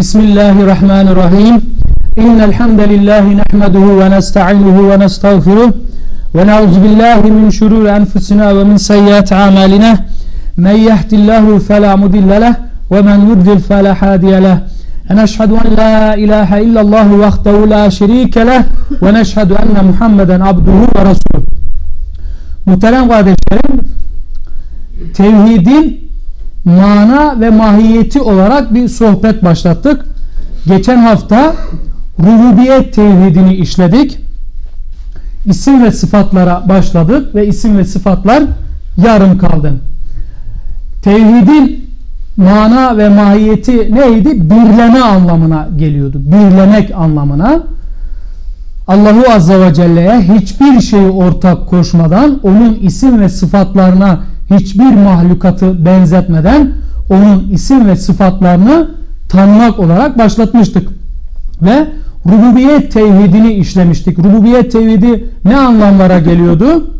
بسم الله الرحمن الرحيم إن الحمد لله نحمده ونستعينه ونستغفره ونعوذ بالله من شرور أنفسنا ومن سيئات أعمالنا من يهد الله فلا مضل له ومن يضلل فلا هادي له ونشهد أن لا إله إلا الله وحده لا شريك له ونشهد أن محمدا عبده ورسوله Muhterem kardeşlerim tevhidin mana ve mahiyeti olarak bir sohbet başlattık. Geçen hafta rububiyet tevhidini işledik. İsim ve sıfatlara başladık ve isim ve sıfatlar yarım kaldı. Tevhidin mana ve mahiyeti neydi? Birleme anlamına geliyordu. Birlemek anlamına. Allahu Azze ve Celle'ye hiçbir şeyi ortak koşmadan onun isim ve sıfatlarına hiçbir mahlukatı benzetmeden onun isim ve sıfatlarını tanımak olarak başlatmıştık. Ve rububiyet tevhidini işlemiştik. Rububiyet tevhidi ne anlamlara geliyordu?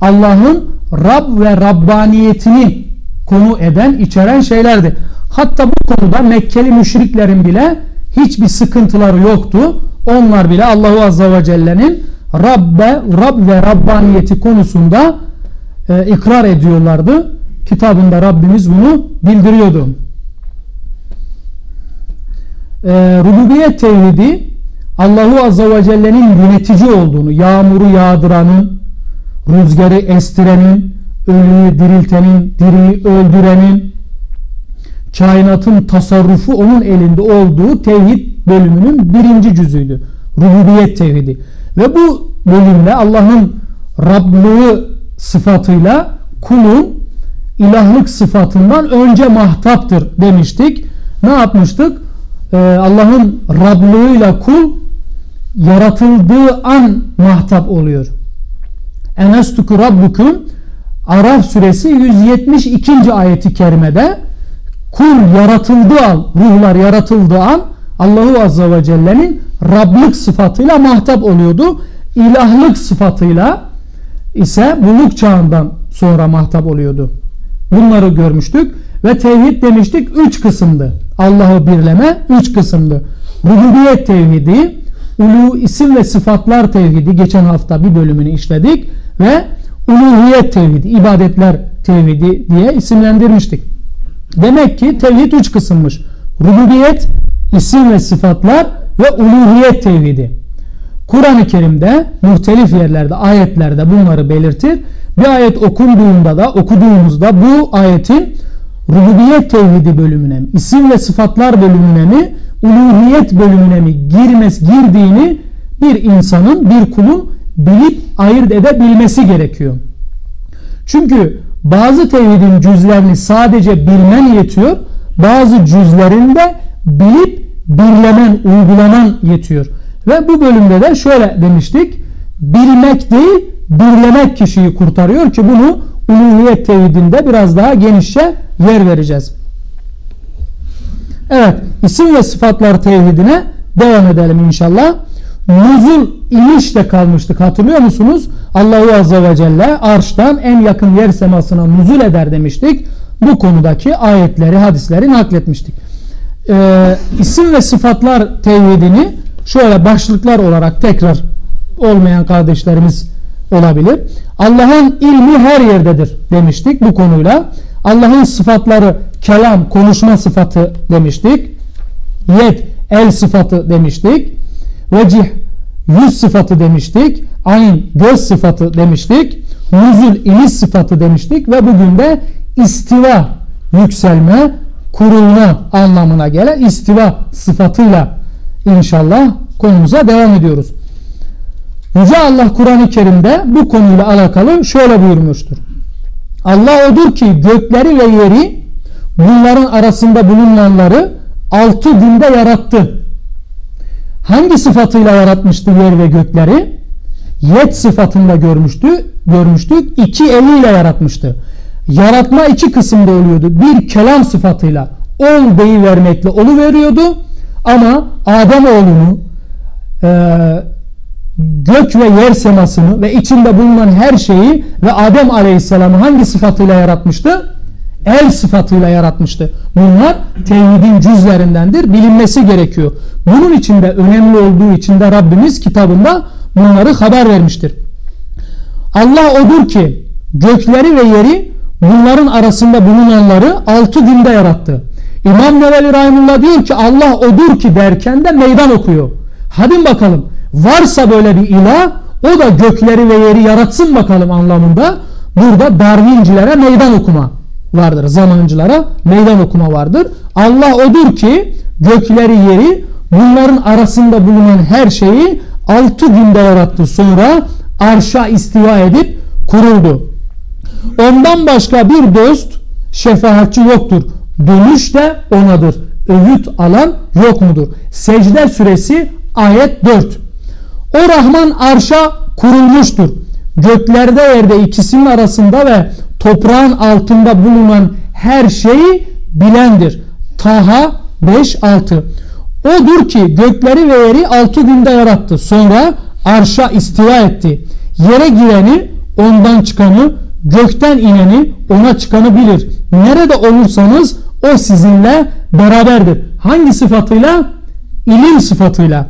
Allah'ın Rab ve Rabbaniyetini konu eden, içeren şeylerdi. Hatta bu konuda Mekkeli müşriklerin bile hiçbir sıkıntıları yoktu. Onlar bile Allahu Azze ve Celle'nin Rabbe, Rab ve Rabbaniyeti konusunda e, ikrar ediyorlardı. Kitabında Rabbimiz bunu bildiriyordu. E, rububiyet tevhidi Allahu Azze ve Celle'nin yönetici olduğunu, yağmuru yağdıranın, rüzgarı estirenin, ölüyü diriltenin, diriyi öldürenin, kainatın tasarrufu onun elinde olduğu tevhid bölümünün birinci cüzüydü. Rububiyet tevhidi. Ve bu bölümde Allah'ın Rablığı sıfatıyla kulun ilahlık sıfatından önce mahtaptır demiştik. Ne yapmıştık? Ee, Allah'ın Rablığıyla kul yaratıldığı an mahtap oluyor. Enestuku Rabbukum Araf suresi 172. ayeti kerimede kul yaratıldığı an, ruhlar yaratıldığı an Allahu Azze ve Celle'nin Rablık sıfatıyla mahtap oluyordu. İlahlık sıfatıyla ise buluk çağından sonra mahtap oluyordu. Bunları görmüştük ve tevhid demiştik üç kısımdı. Allah'ı birleme üç kısımdı. Rububiyet tevhidi, ulu isim ve sıfatlar tevhidi geçen hafta bir bölümünü işledik ve uluhiyet tevhidi, ibadetler tevhidi diye isimlendirmiştik. Demek ki tevhid üç kısımmış. Rububiyet, isim ve sıfatlar ve uluhiyet tevhidi. Kur'an-ı Kerim'de muhtelif yerlerde, ayetlerde bunları belirtir. Bir ayet okunduğunda da, okuduğumuzda bu ayetin rububiyet tevhidi bölümüne mi, isim ve sıfatlar bölümüne mi, uluhiyet bölümüne mi girmez, girdiğini bir insanın, bir kulun bilip ayırt edebilmesi gerekiyor. Çünkü bazı tevhidin cüzlerini sadece bilmen yetiyor. Bazı cüzlerinde bilip birlemen, uygulaman yetiyor. Ve bu bölümde de şöyle demiştik. Bilmek değil, birlemek kişiyi kurtarıyor ki bunu uluhiyet tevhidinde biraz daha genişçe yer vereceğiz. Evet, isim ve sıfatlar tevhidine devam edelim inşallah. Nuzul inişte kalmıştık hatırlıyor musunuz? Allahu Azze ve Celle arştan en yakın yer semasına nuzul eder demiştik. Bu konudaki ayetleri, hadisleri nakletmiştik. Ee, isim ve sıfatlar tevhidini şöyle başlıklar olarak tekrar olmayan kardeşlerimiz olabilir. Allah'ın ilmi her yerdedir demiştik bu konuyla. Allah'ın sıfatları kelam, konuşma sıfatı demiştik. Yed, el sıfatı demiştik. Vecih, yüz sıfatı demiştik. Ayn, göz sıfatı demiştik. Nuzul, iniş sıfatı demiştik. Ve bugün de istiva, yükselme, kurulma anlamına gelen istiva sıfatıyla inşallah konumuza devam ediyoruz. Yüce Allah Kur'an-ı Kerim'de bu konuyla alakalı şöyle buyurmuştur. Allah odur ki gökleri ve yeri bunların arasında bulunanları altı günde yarattı. Hangi sıfatıyla yaratmıştı yer ve gökleri? Yet sıfatında görmüştü, görmüştük. İki eliyle yaratmıştı. Yaratma iki kısımda oluyordu. Bir kelam sıfatıyla ol deyivermekle olu veriyordu. Ama Adem oğlunu e, gök ve yer semasını ve içinde bulunan her şeyi ve Adem Aleyhisselam'ı hangi sıfatıyla yaratmıştı? el sıfatıyla yaratmıştı. Bunlar tevhidin cüzlerindendir. Bilinmesi gerekiyor. Bunun içinde önemli olduğu için de Rabbimiz kitabında bunları haber vermiştir. Allah odur ki gökleri ve yeri bunların arasında bulunanları altı günde yarattı. İmam Nevevi Rahimullah diyor ki Allah odur ki derken de meydan okuyor. Hadi bakalım varsa böyle bir ilah o da gökleri ve yeri yaratsın bakalım anlamında burada Darwincilere meydan okuma vardır. Zamancılara meydan okuma vardır. Allah odur ki gökleri yeri bunların arasında bulunan her şeyi altı günde yarattı. Sonra arşa istiva edip kuruldu. Ondan başka bir dost şefaatçi yoktur. Dönüş de onadır. Öğüt alan yok mudur? Secde suresi ayet 4. O Rahman arşa kurulmuştur. Göklerde yerde ikisinin arasında ve toprağın altında bulunan her şeyi bilendir. Taha 5-6 Odur ki gökleri ve yeri altı günde yarattı. Sonra arşa istiva etti. Yere gireni ondan çıkanı, gökten ineni ona çıkanı bilir. Nerede olursanız o sizinle beraberdir. Hangi sıfatıyla? İlim sıfatıyla.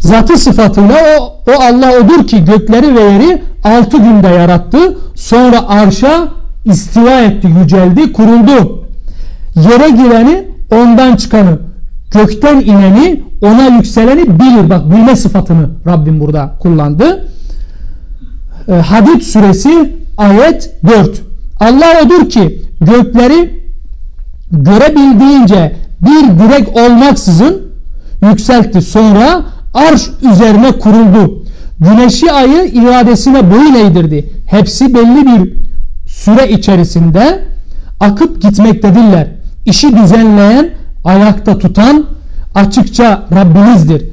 Zatı sıfatıyla o, o Allah odur ki gökleri ve yeri altı günde yarattı. Sonra arşa istiva etti, yüceldi, kuruldu. Yere gireni ondan çıkanı, gökten ineni, ona yükseleni bilir. Bak bilme sıfatını Rabbim burada kullandı. E, Hadid suresi ayet 4. Allah odur ki gökleri görebildiğince bir direk olmaksızın yükseltti. Sonra arş üzerine kuruldu. Güneşi ayı iradesine boyun eğdirdi. Hepsi belli bir süre içerisinde akıp gitmektedirler. İşi düzenleyen, ayakta tutan açıkça Rabbinizdir.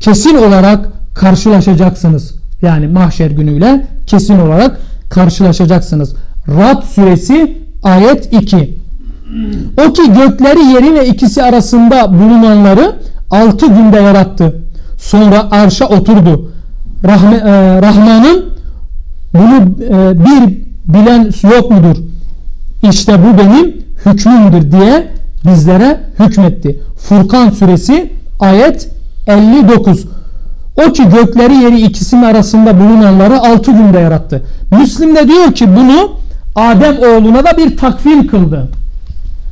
Kesin olarak karşılaşacaksınız. Yani mahşer günüyle kesin olarak karşılaşacaksınız. Rad suresi ayet 2. O ki gökleri yeri ve ikisi arasında bulunanları altı günde yarattı. Sonra arşa oturdu. Rahme, e, Rahman'ın bunu e, bir bilen yok mudur? İşte bu benim hükmümdür diye bizlere hükmetti. Furkan suresi ayet 59. O ki gökleri yeri ikisinin arasında bulunanları altı günde yarattı. Müslim de diyor ki bunu Adem oğluna da bir takvim kıldı.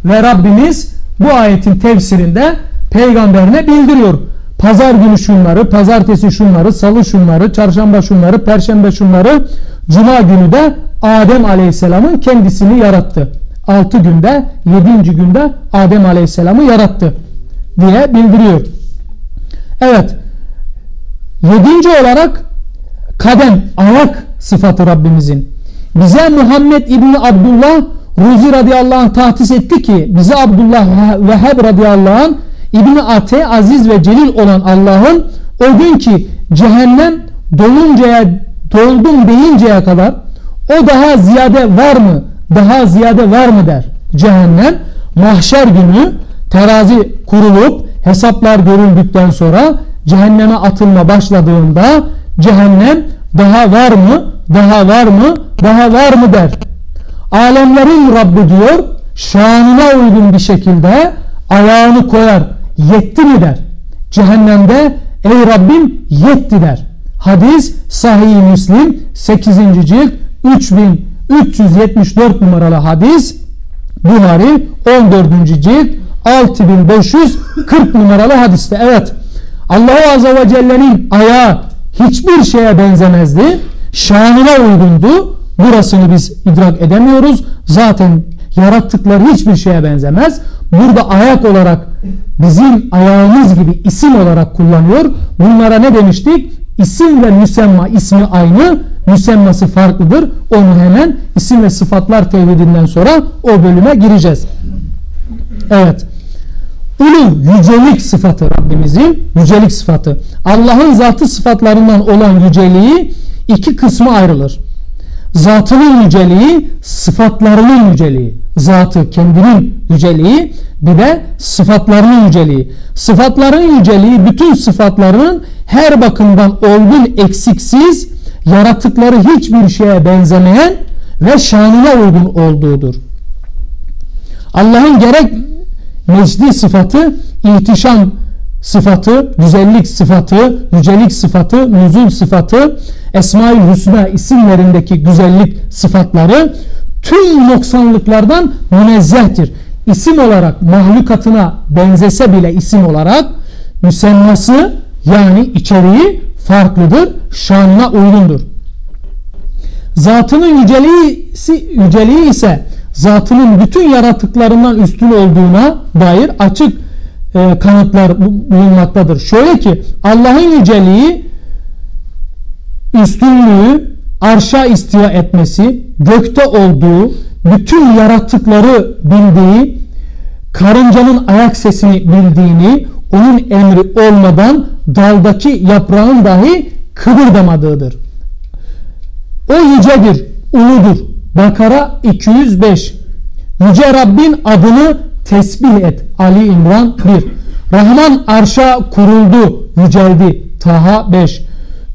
Ve Rabbimiz bu ayetin tefsirinde peygamberine bildiriyor. Pazar günü şunları, pazartesi şunları, salı şunları, çarşamba şunları, perşembe şunları, cuma günü de Adem Aleyhisselam'ın kendisini yarattı. 6 günde, 7. günde Adem Aleyhisselam'ı yarattı diye bildiriyor. Evet. Yedinci olarak kadem, ayak sıfatı Rabbimizin. Bize Muhammed İbni Abdullah Ruzi radıyallahu anh tahtis etti ki bize Abdullah Veheb radıyallahu anh İbni Ate aziz ve celil olan Allah'ın o gün ki cehennem doluncaya doldum deyinceye kadar o daha ziyade var mı? Daha ziyade var mı der. Cehennem mahşer günü terazi kurulup hesaplar görüldükten sonra cehenneme atılma başladığında cehennem daha var mı? Daha var mı? Daha var mı der. Alemlerin Rabbi diyor şanına uygun bir şekilde ayağını koyar. Yetti mi der. Cehennemde ey Rabbim yetti der. Hadis Sahih Müslim 8. cilt 3374 numaralı hadis Buhari 14. cilt 6540 numaralı hadiste. Evet Allah Azze ve Celle'nin ayağı hiçbir şeye benzemezdi. Şanına uygundu. Burasını biz idrak edemiyoruz. Zaten yarattıkları hiçbir şeye benzemez. Burada ayak olarak bizim ayağımız gibi isim olarak kullanıyor. Bunlara ne demiştik? İsim ve müsemma ismi aynı, müsemması farklıdır. Onu hemen isim ve sıfatlar tevhidinden sonra o bölüme gireceğiz. Evet. Ulu yücelik sıfatı Rabbimizin yücelik sıfatı. Allah'ın zatı sıfatlarından olan yüceliği iki kısmı ayrılır. Zatının yüceliği, sıfatlarının yüceliği. Zatı kendinin yüceliği, bir de sıfatlarının yüceliği. Sıfatların yüceliği bütün sıfatlarının her bakımdan olgun eksiksiz, yaratıkları hiçbir şeye benzemeyen ve şanına uygun olduğudur. Allah'ın gerek mecdi sıfatı, ihtişam sıfatı, güzellik sıfatı, yücelik sıfatı, nüzul sıfatı, Esma-ül Hüsna isimlerindeki güzellik sıfatları tüm noksanlıklardan münezzehtir. İsim olarak mahlukatına benzese bile isim olarak müsemması yani içeriği farklıdır, şanına uygundur. Zatının yüceliği, yüceliği ise zatının bütün yaratıklarından üstün olduğuna dair açık e, kanıtlar bulunmaktadır. Şöyle ki Allah'ın yüceliği üstünlüğü arşa istiva etmesi, gökte olduğu, bütün yaratıkları bildiği, karıncanın ayak sesini bildiğini, onun emri olmadan daldaki yaprağın dahi kıvırdamadığıdır. O yücedir, uludur. Bakara 205 Yüce Rabbin adını tesbih et. Ali İmran 1 Rahman arşa kuruldu, yüceldi. Taha 5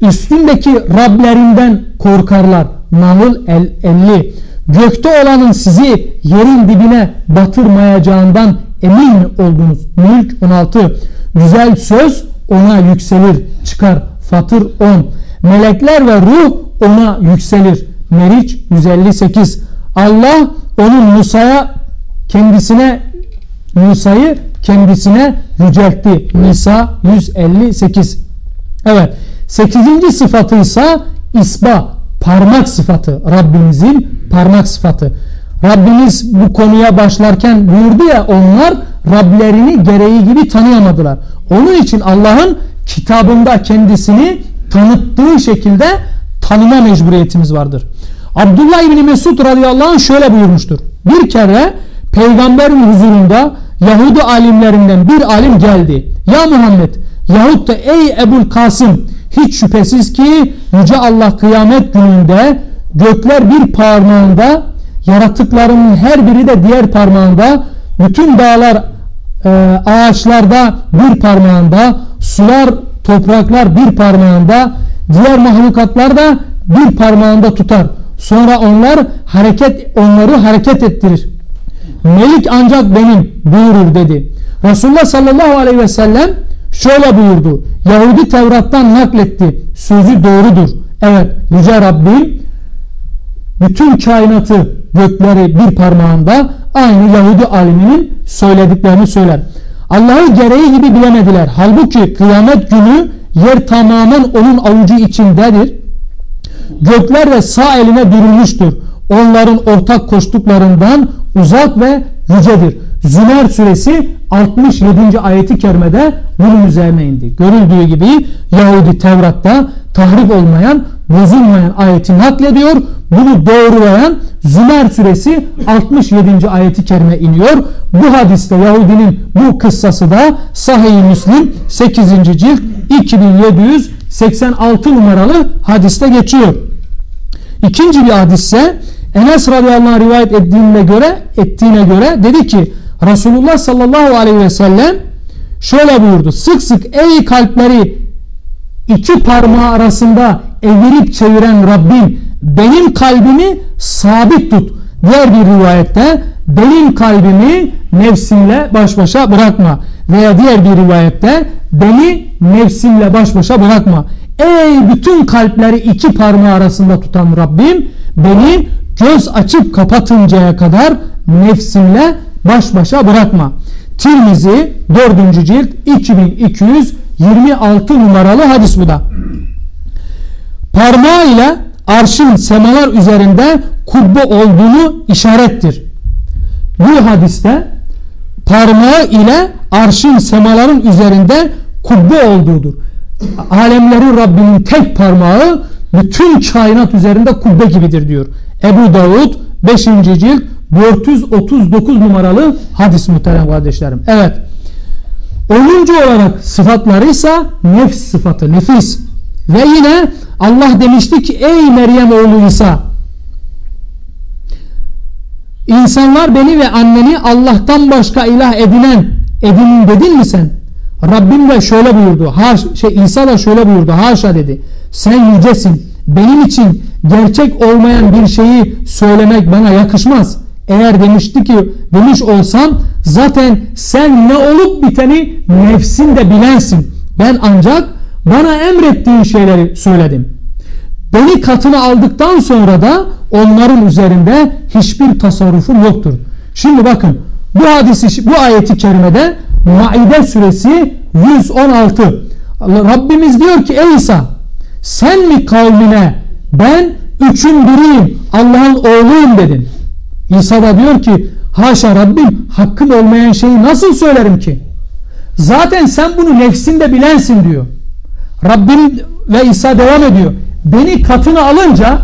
Üstündeki Rablerinden korkarlar. Nahl 50 Gökte olanın sizi yerin dibine batırmayacağından emin oldunuz. Mülk 16 Güzel söz ona yükselir çıkar. Fatır 10 Melekler ve ruh ona yükselir. Meriç 158 Allah onun Musa'ya kendisine Musa'yı kendisine yüceltti. Nisa 158 Evet. Sekizinci sıfatı ise isba parmak sıfatı. Rabbimizin parmak sıfatı. Rabbimiz bu konuya başlarken buyurdu ya onlar Rablerini gereği gibi tanıyamadılar. Onun için Allah'ın kitabında kendisini tanıttığı şekilde tanıma mecburiyetimiz vardır. Abdullah İbni Mesud radıyallahu anh şöyle buyurmuştur. Bir kere peygamberin huzurunda Yahudi alimlerinden bir alim geldi. Ya Muhammed yahut da ey Ebul Kasım hiç şüphesiz ki Yüce Allah kıyamet gününde gökler bir parmağında yaratıklarının her biri de diğer parmağında bütün dağlar e, ağaçlarda bir parmağında sular topraklar bir parmağında diğer mahlukatlar da bir parmağında tutar. Sonra onlar hareket onları hareket ettirir. Melik ancak benim buyurur dedi. Resulullah sallallahu aleyhi ve sellem şöyle buyurdu. Yahudi Tevrat'tan nakletti. Sözü doğrudur. Evet Yüce Rabbim bütün kainatı gökleri bir parmağında aynı Yahudi aliminin söylediklerini söyler. Allah'ı gereği gibi bilemediler. Halbuki kıyamet günü yer tamamen onun avucu içindedir. Gökler de sağ eline durulmuştur. Onların ortak koştuklarından uzak ve yücedir. Zümer suresi 67. ayeti kerimede bunun üzerine indi. Görüldüğü gibi Yahudi Tevrat'ta tahrip olmayan, bozulmayan ayeti naklediyor. Bunu doğrulayan Zümer suresi 67. ayeti kerime iniyor. Bu hadiste Yahudinin bu kıssası da Sahih-i Müslim 8. cilt 2786 numaralı hadiste geçiyor. İkinci bir hadisse Enes radıyallahu rivayet ettiğine göre, ettiğine göre dedi ki Resulullah sallallahu aleyhi ve sellem şöyle buyurdu. Sık sık ey kalpleri iki parmağı arasında evirip çeviren Rabbim benim kalbimi sabit tut. Diğer bir rivayette benim kalbimi nefsimle baş başa bırakma. Veya diğer bir rivayette beni nefsimle baş başa bırakma. Ey bütün kalpleri iki parmağı arasında tutan Rabbim beni göz açıp kapatıncaya kadar nefsimle baş başa bırakma. Tirmizi 4. cilt 2226 numaralı hadis bu da. Parmağı ile arşın semalar üzerinde kubbe olduğunu işarettir. Bu hadiste parmağı ile arşın semaların üzerinde kubbe olduğudur. Alemlerin Rabbinin tek parmağı bütün kainat üzerinde kubbe gibidir diyor. Ebu Davud 5. cilt 439 numaralı hadis muhterem kardeşlerim. Evet. 10. olarak sıfatları ise nefs sıfatı, nefis. Ve yine Allah demişti ki ey Meryem oğlu İsa İnsanlar beni ve anneni Allah'tan başka ilah edinen edinin dedin mi sen? Rabbim de şöyle buyurdu. Haş, şey İsa da şöyle buyurdu. Haşa dedi. Sen yücesin. Benim için gerçek olmayan bir şeyi söylemek bana yakışmaz. Eğer demişti ki demiş olsam zaten sen ne olup biteni nefsinde bilensin. Ben ancak bana emrettiğin şeyleri söyledim. Beni katına aldıktan sonra da onların üzerinde hiçbir tasarrufum yoktur. Şimdi bakın bu hadisi bu ayeti kerimede Maide suresi 116 Rabbimiz diyor ki ey İsa sen mi kavmine ben üçün biriyim Allah'ın oğluyum dedin. İsa da diyor ki haşa Rabbim hakkım olmayan şeyi nasıl söylerim ki? Zaten sen bunu nefsinde bilensin diyor. Rabbim ve İsa devam ediyor. Beni katına alınca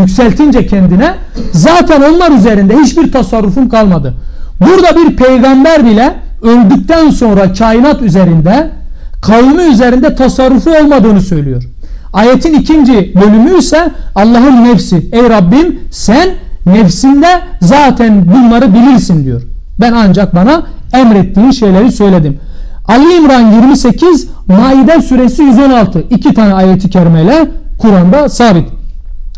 yükseltince kendine zaten onlar üzerinde hiçbir tasarrufum kalmadı. Burada bir peygamber bile öldükten sonra kainat üzerinde kavmi üzerinde tasarrufu olmadığını söylüyor. Ayetin ikinci bölümü ise Allah'ın nefsi. Ey Rabbim sen nefsinde zaten bunları bilirsin diyor. Ben ancak bana emrettiğin şeyleri söyledim. Ali İmran 28, Maide suresi 116. iki tane ayeti kerimeyle Kur'an'da sabit.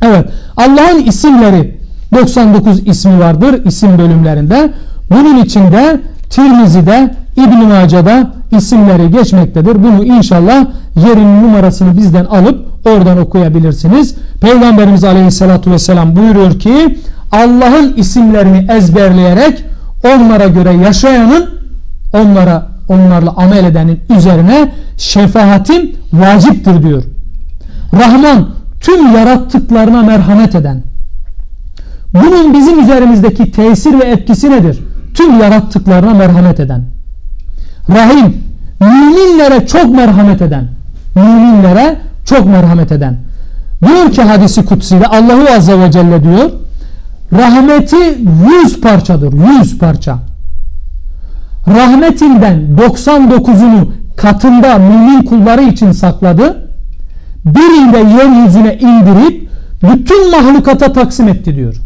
Evet Allah'ın isimleri 99 ismi vardır isim bölümlerinde. Bunun içinde Tirmizi'de İbn-i Mace'de isimleri geçmektedir. Bunu inşallah yerinin numarasını bizden alıp oradan okuyabilirsiniz. Peygamberimiz Aleyhisselatü Vesselam buyuruyor ki Allah'ın isimlerini ezberleyerek onlara göre yaşayanın onlara onlarla amel edenin üzerine şefaatim vaciptir diyor. Rahman tüm yarattıklarına merhamet eden. Bunun bizim üzerimizdeki tesir ve etkisi nedir? Tüm yarattıklarına merhamet eden. Rahim müminlere çok merhamet eden. Müminlere çok merhamet eden. Diyor ki hadisi kutsiyle Allahu Azze ve Celle diyor rahmeti yüz parçadır. Yüz parça. Rahmetinden 99'unu katında mümin kulları için sakladı. Birini de yeryüzüne indirip bütün mahlukata taksim etti diyor.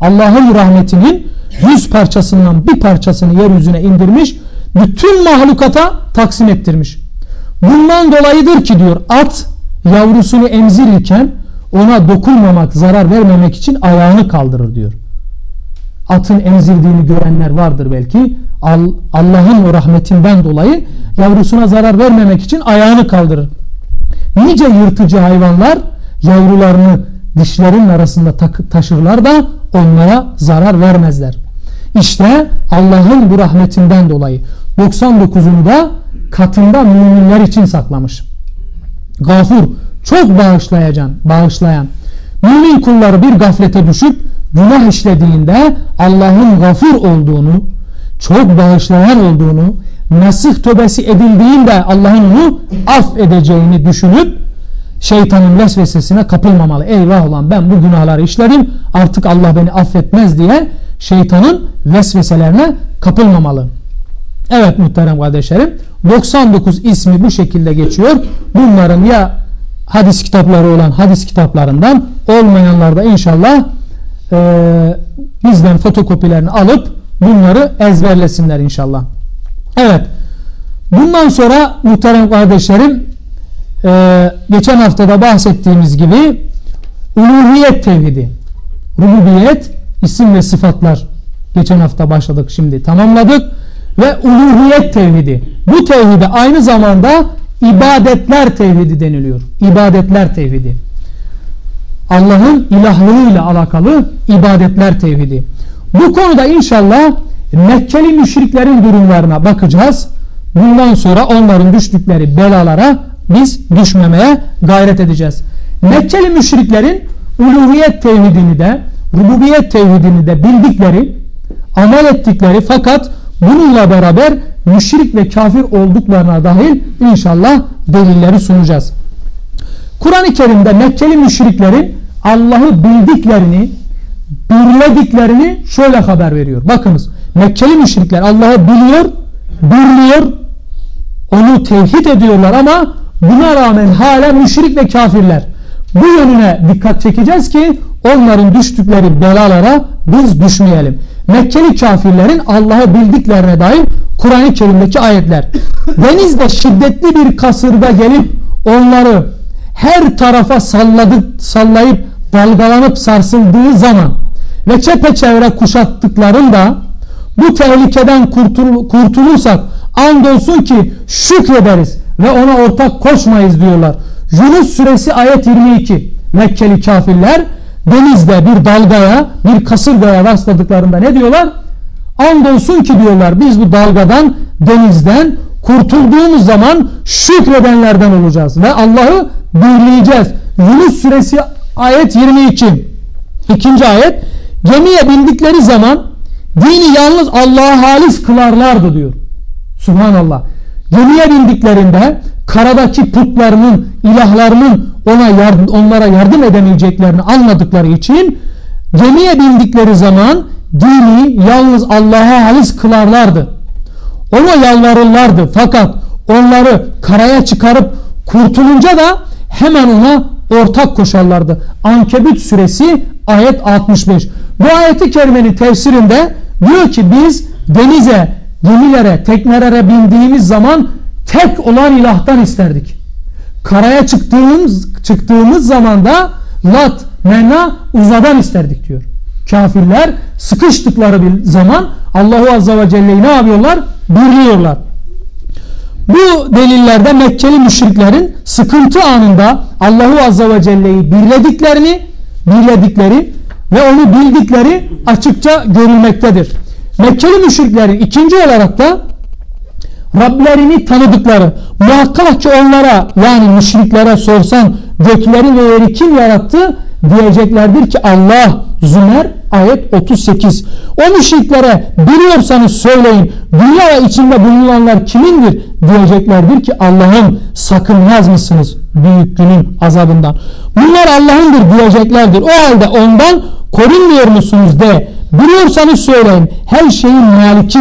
Allah'ın rahmetinin yüz parçasından bir parçasını yeryüzüne indirmiş. Bütün mahlukata taksim ettirmiş. Bundan dolayıdır ki diyor at yavrusunu emzirirken ona dokunmamak, zarar vermemek için ayağını kaldırır diyor. Atın emzirdiğini görenler vardır belki. Allah'ın o rahmetinden dolayı yavrusuna zarar vermemek için ayağını kaldırır. Nice yırtıcı hayvanlar yavrularını dişlerin arasında taşırlar da onlara zarar vermezler. İşte Allah'ın bu rahmetinden dolayı 99'unu da katında müminler için saklamış. Gafur çok bağışlayacan, bağışlayan. Mümin kulları bir gaflete düşüp günah işlediğinde Allah'ın gafur olduğunu, çok bağışlayan olduğunu, nasih tövbesi edildiğinde Allah'ın onu affedeceğini düşünüp şeytanın vesvesesine kapılmamalı. Eyvah ulan ben bu günahları işledim artık Allah beni affetmez diye şeytanın vesveselerine kapılmamalı. Evet muhterem kardeşlerim 99 ismi bu şekilde geçiyor. Bunların ya hadis kitapları olan hadis kitaplarından olmayanlar da inşallah e, bizden fotokopilerini alıp bunları ezberlesinler inşallah. Evet. Bundan sonra muhterem kardeşlerim e, geçen haftada bahsettiğimiz gibi uluhiyet tevhidi rububiyet isim ve sıfatlar geçen hafta başladık şimdi tamamladık ve uluhiyet tevhidi. Bu tevhide aynı zamanda ibadetler tevhidi deniliyor. İbadetler tevhidi. Allah'ın ilahlığıyla alakalı ibadetler tevhidi. Bu konuda inşallah Mekkeli müşriklerin durumlarına bakacağız. Bundan sonra onların düştükleri belalara biz düşmemeye gayret edeceğiz. Mekkeli müşriklerin uluhiyet tevhidini de rububiyet tevhidini de bildikleri, amel ettikleri fakat bununla beraber müşrik ve kafir olduklarına dahil inşallah delilleri sunacağız. Kur'an-ı Kerim'de Mekkeli müşriklerin Allah'ı bildiklerini, birlediklerini şöyle haber veriyor. Bakınız Mekkeli müşrikler Allah'ı biliyor, birliyor, onu tevhid ediyorlar ama Buna rağmen hala müşrik ve kafirler. Bu yönüne dikkat çekeceğiz ki onların düştükleri belalara biz düşmeyelim. Mekkeli kafirlerin Allah'ı bildiklerine dair Kur'an-ı Kerim'deki ayetler. Denizde şiddetli bir kasırda gelip onları her tarafa salladık, sallayıp dalgalanıp sarsıldığı zaman ve çepeçevre kuşattıklarında bu tehlikeden kurtul kurtulursak andolsun ki şükrederiz ve ona ortak koşmayız diyorlar. Yunus suresi ayet 22 Mekkeli kafirler denizde bir dalgaya bir kasırgaya rastladıklarında ne diyorlar? Andolsun ki diyorlar biz bu dalgadan denizden kurtulduğumuz zaman şükredenlerden olacağız ve Allah'ı birleyeceğiz. Yunus suresi ayet 22 ikinci ayet gemiye bindikleri zaman dini yalnız Allah'a halis kılarlardı diyor. Subhanallah. Gemiye bindiklerinde karadaki putlarının, ilahlarının ona yardım, onlara yardım edemeyeceklerini anladıkları için gemiye bindikleri zaman dini yalnız Allah'a halis kılarlardı. Ona yalvarırlardı. Fakat onları karaya çıkarıp kurtulunca da hemen ona ortak koşarlardı. Ankebut suresi ayet 65. Bu ayeti kerimenin tefsirinde diyor ki biz denize, gemilere, teknelere bindiğimiz zaman tek olan ilahtan isterdik. Karaya çıktığımız, çıktığımız zaman da Lat, Menna, Uza'dan isterdik diyor. Kafirler sıkıştıkları bir zaman Allahu Azze ve Celle'yi ne yapıyorlar? Birliyorlar. Bu delillerde Mekkeli müşriklerin sıkıntı anında Allahu Azze ve Celle'yi birlediklerini, birledikleri ve onu bildikleri açıkça görülmektedir. Mekkeli müşriklerin ikinci olarak da Rablerini tanıdıkları muhakkak ki onlara yani müşriklere sorsan gökleri ve yeri kim yarattı? Diyeceklerdir ki Allah. Zümer ayet 38 o müşriklere biliyorsanız söyleyin dünya içinde bulunanlar kimindir? Diyeceklerdir ki Allah'ın sakınmaz mısınız büyük günün azabından. Bunlar Allah'ındır diyeceklerdir. O halde ondan korunmuyor musunuz de biliyorsanız söyleyin her şeyin maliki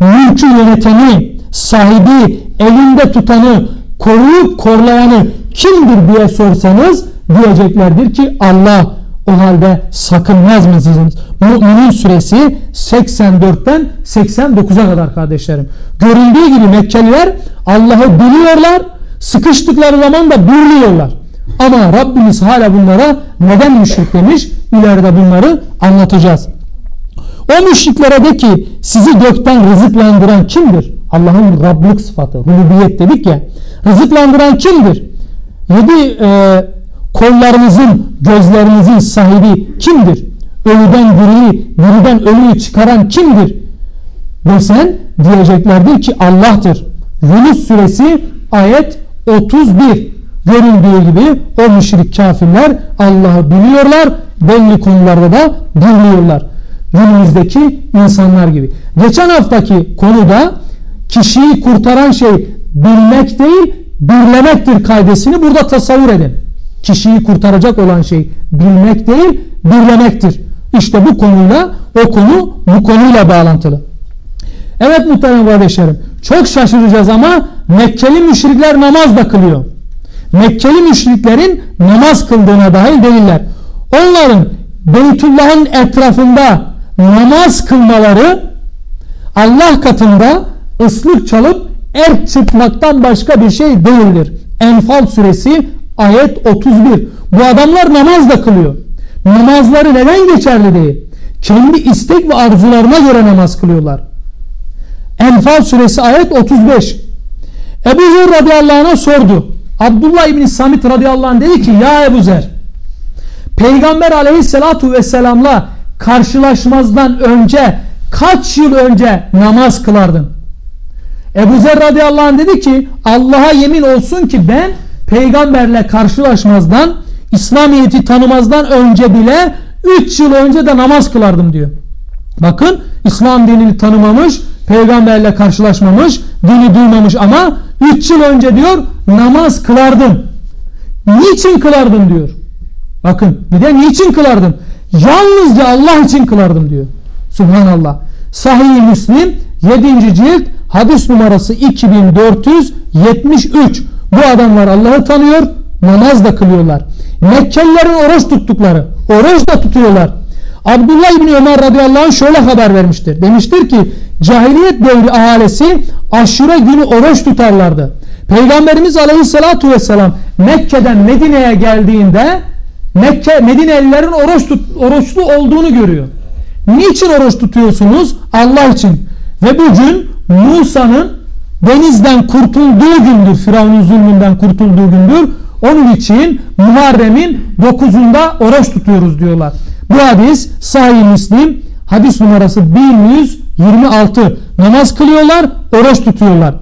mülkü yöneteni sahibi elinde tutanı koruyup korlayanı kimdir diye sorsanız diyeceklerdir ki Allah o halde sakınmaz mısınız? Mü'minin suresi 84'ten 89'a kadar kardeşlerim. Görüldüğü gibi Mekkeliler Allah'ı biliyorlar. Sıkıştıkları zaman da birliyorlar. Ama Rabbimiz hala bunlara neden müşrik demiş? İleride bunları anlatacağız. O müşriklere de ki sizi gökten rızıklandıran kimdir? Allah'ın Rablık sıfatı, rububiyet dedik ya. Rızıklandıran kimdir? Yedi e, kollarınızın, gözlerinizin sahibi kimdir? Ölüden diriyi, diriden ölüyü çıkaran kimdir? Desen diyeceklerdir ki Allah'tır. Yunus suresi ayet 31. Görüldüğü gibi o müşrik kafirler Allah'ı biliyorlar, belli konularda da dinliyorlar. Günümüzdeki insanlar gibi. Geçen haftaki konuda kişiyi kurtaran şey bilmek değil, birlemektir kaidesini burada tasavvur edin kişiyi kurtaracak olan şey bilmek değil birlemektir. İşte bu konuyla o konu bu konuyla bağlantılı. Evet muhterem kardeşlerim çok şaşıracağız ama Mekkeli müşrikler namaz da kılıyor. Mekkeli müşriklerin namaz kıldığına dahil değiller. Onların Beytullah'ın etrafında namaz kılmaları Allah katında ıslık çalıp er çıkmaktan başka bir şey değildir. Enfal suresi Ayet 31. Bu adamlar namaz da kılıyor. Namazları neden geçerli değil? Kendi istek ve arzularına göre namaz kılıyorlar. Enfal suresi ayet 35. Ebu Zer radıyallahu anh'a sordu. Abdullah İbni Samit radıyallahu anh dedi ki ya Ebu Zer Peygamber aleyhissalatu vesselamla karşılaşmazdan önce kaç yıl önce namaz kılardın? Ebu Zer radıyallahu anh dedi ki Allah'a yemin olsun ki ben peygamberle karşılaşmazdan İslamiyet'i tanımazdan önce bile 3 yıl önce de namaz kılardım diyor. Bakın İslam dinini tanımamış, peygamberle karşılaşmamış, dini duymamış ama 3 yıl önce diyor namaz kılardım. Niçin kılardım diyor. Bakın bir de niçin kılardım? Yalnızca Allah için kılardım diyor. Subhanallah. Sahih-i Müslim 7. cilt hadis numarası 2473. Bu adamlar Allah'ı tanıyor, namaz da kılıyorlar. Mekkelilerin oruç tuttukları, oruç da tutuyorlar. Abdullah İbni Ömer radıyallahu anh şöyle haber vermiştir. Demiştir ki cahiliyet devri ahalisi aşure günü oruç tutarlardı. Peygamberimiz aleyhissalatu vesselam Mekke'den Medine'ye geldiğinde Mekke Medinelilerin oruç tut, oruçlu olduğunu görüyor. Niçin oruç tutuyorsunuz? Allah için. Ve bugün Musa'nın denizden kurtulduğu gündür. Firavun'un zulmünden kurtulduğu gündür. Onun için Muharrem'in 9'unda oruç tutuyoruz diyorlar. Bu hadis sahih Müslim hadis numarası 1126 namaz kılıyorlar oruç tutuyorlar.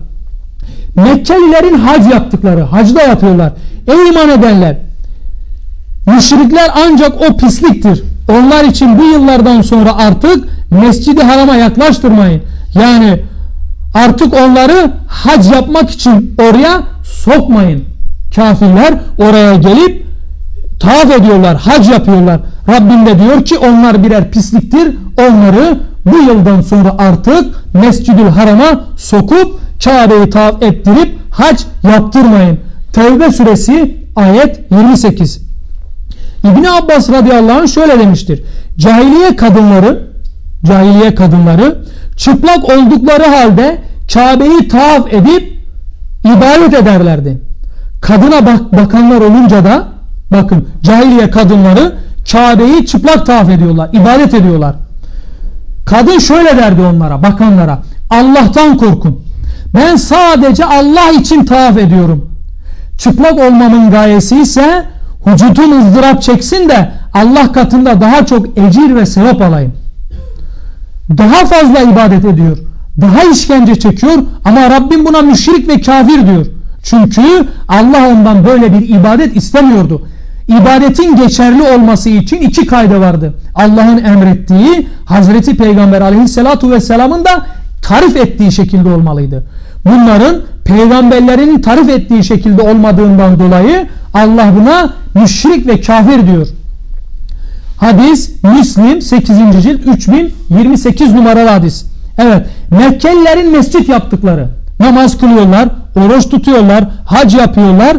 Mekkelilerin hac yaptıkları hacda yapıyorlar. Ey iman edenler müşrikler ancak o pisliktir. Onlar için bu yıllardan sonra artık mescidi harama yaklaştırmayın. Yani artık onları hac yapmak için oraya sokmayın. Kafirler oraya gelip tavaf ediyorlar, hac yapıyorlar. Rabbim de diyor ki onlar birer pisliktir. Onları bu yıldan sonra artık Mescidül Haram'a sokup Kabe'yi tavaf ettirip hac yaptırmayın. Tevbe suresi ayet 28. İbni Abbas radıyallahu anh şöyle demiştir. Cahiliye kadınları cahiliye kadınları çıplak oldukları halde Kabe'yi tavaf edip ibadet ederlerdi. Kadına bak, bakanlar olunca da bakın cahiliye kadınları Kabe'yi çıplak tavaf ediyorlar, ibadet ediyorlar. Kadın şöyle derdi onlara, bakanlara. Allah'tan korkun. Ben sadece Allah için tavaf ediyorum. Çıplak olmamın gayesi ise vücudum ızdırap çeksin de Allah katında daha çok ecir ve sevap alayım. Daha fazla ibadet ediyor. Daha işkence çekiyor ama Rabbim buna müşrik ve kafir diyor. Çünkü Allah ondan böyle bir ibadet istemiyordu. İbadetin geçerli olması için iki kayda vardı. Allah'ın emrettiği Hazreti Peygamber aleyhissalatu vesselamın da tarif ettiği şekilde olmalıydı. Bunların peygamberlerin tarif ettiği şekilde olmadığından dolayı Allah buna müşrik ve kafir diyor. Hadis Müslim 8. cilt 3028 numaralı hadis. Evet Mekkelilerin mescit yaptıkları namaz kılıyorlar, oruç tutuyorlar, hac yapıyorlar.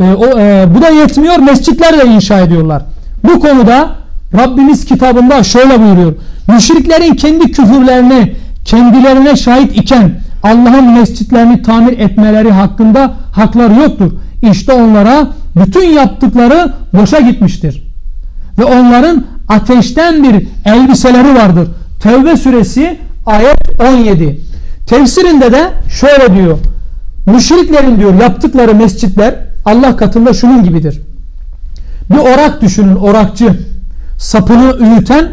E, o, e, bu da yetmiyor mescitler de inşa ediyorlar. Bu konuda Rabbimiz kitabında şöyle buyuruyor. Müşriklerin kendi küfürlerini kendilerine şahit iken Allah'ın mescitlerini tamir etmeleri hakkında hakları yoktur. İşte onlara bütün yaptıkları boşa gitmiştir. Ve onların ateşten bir elbiseleri vardır. Tevbe suresi ayet 17. Tefsirinde de şöyle diyor. Müşriklerin diyor yaptıkları mescitler Allah katında şunun gibidir. Bir orak düşünün orakçı. Sapını üyüten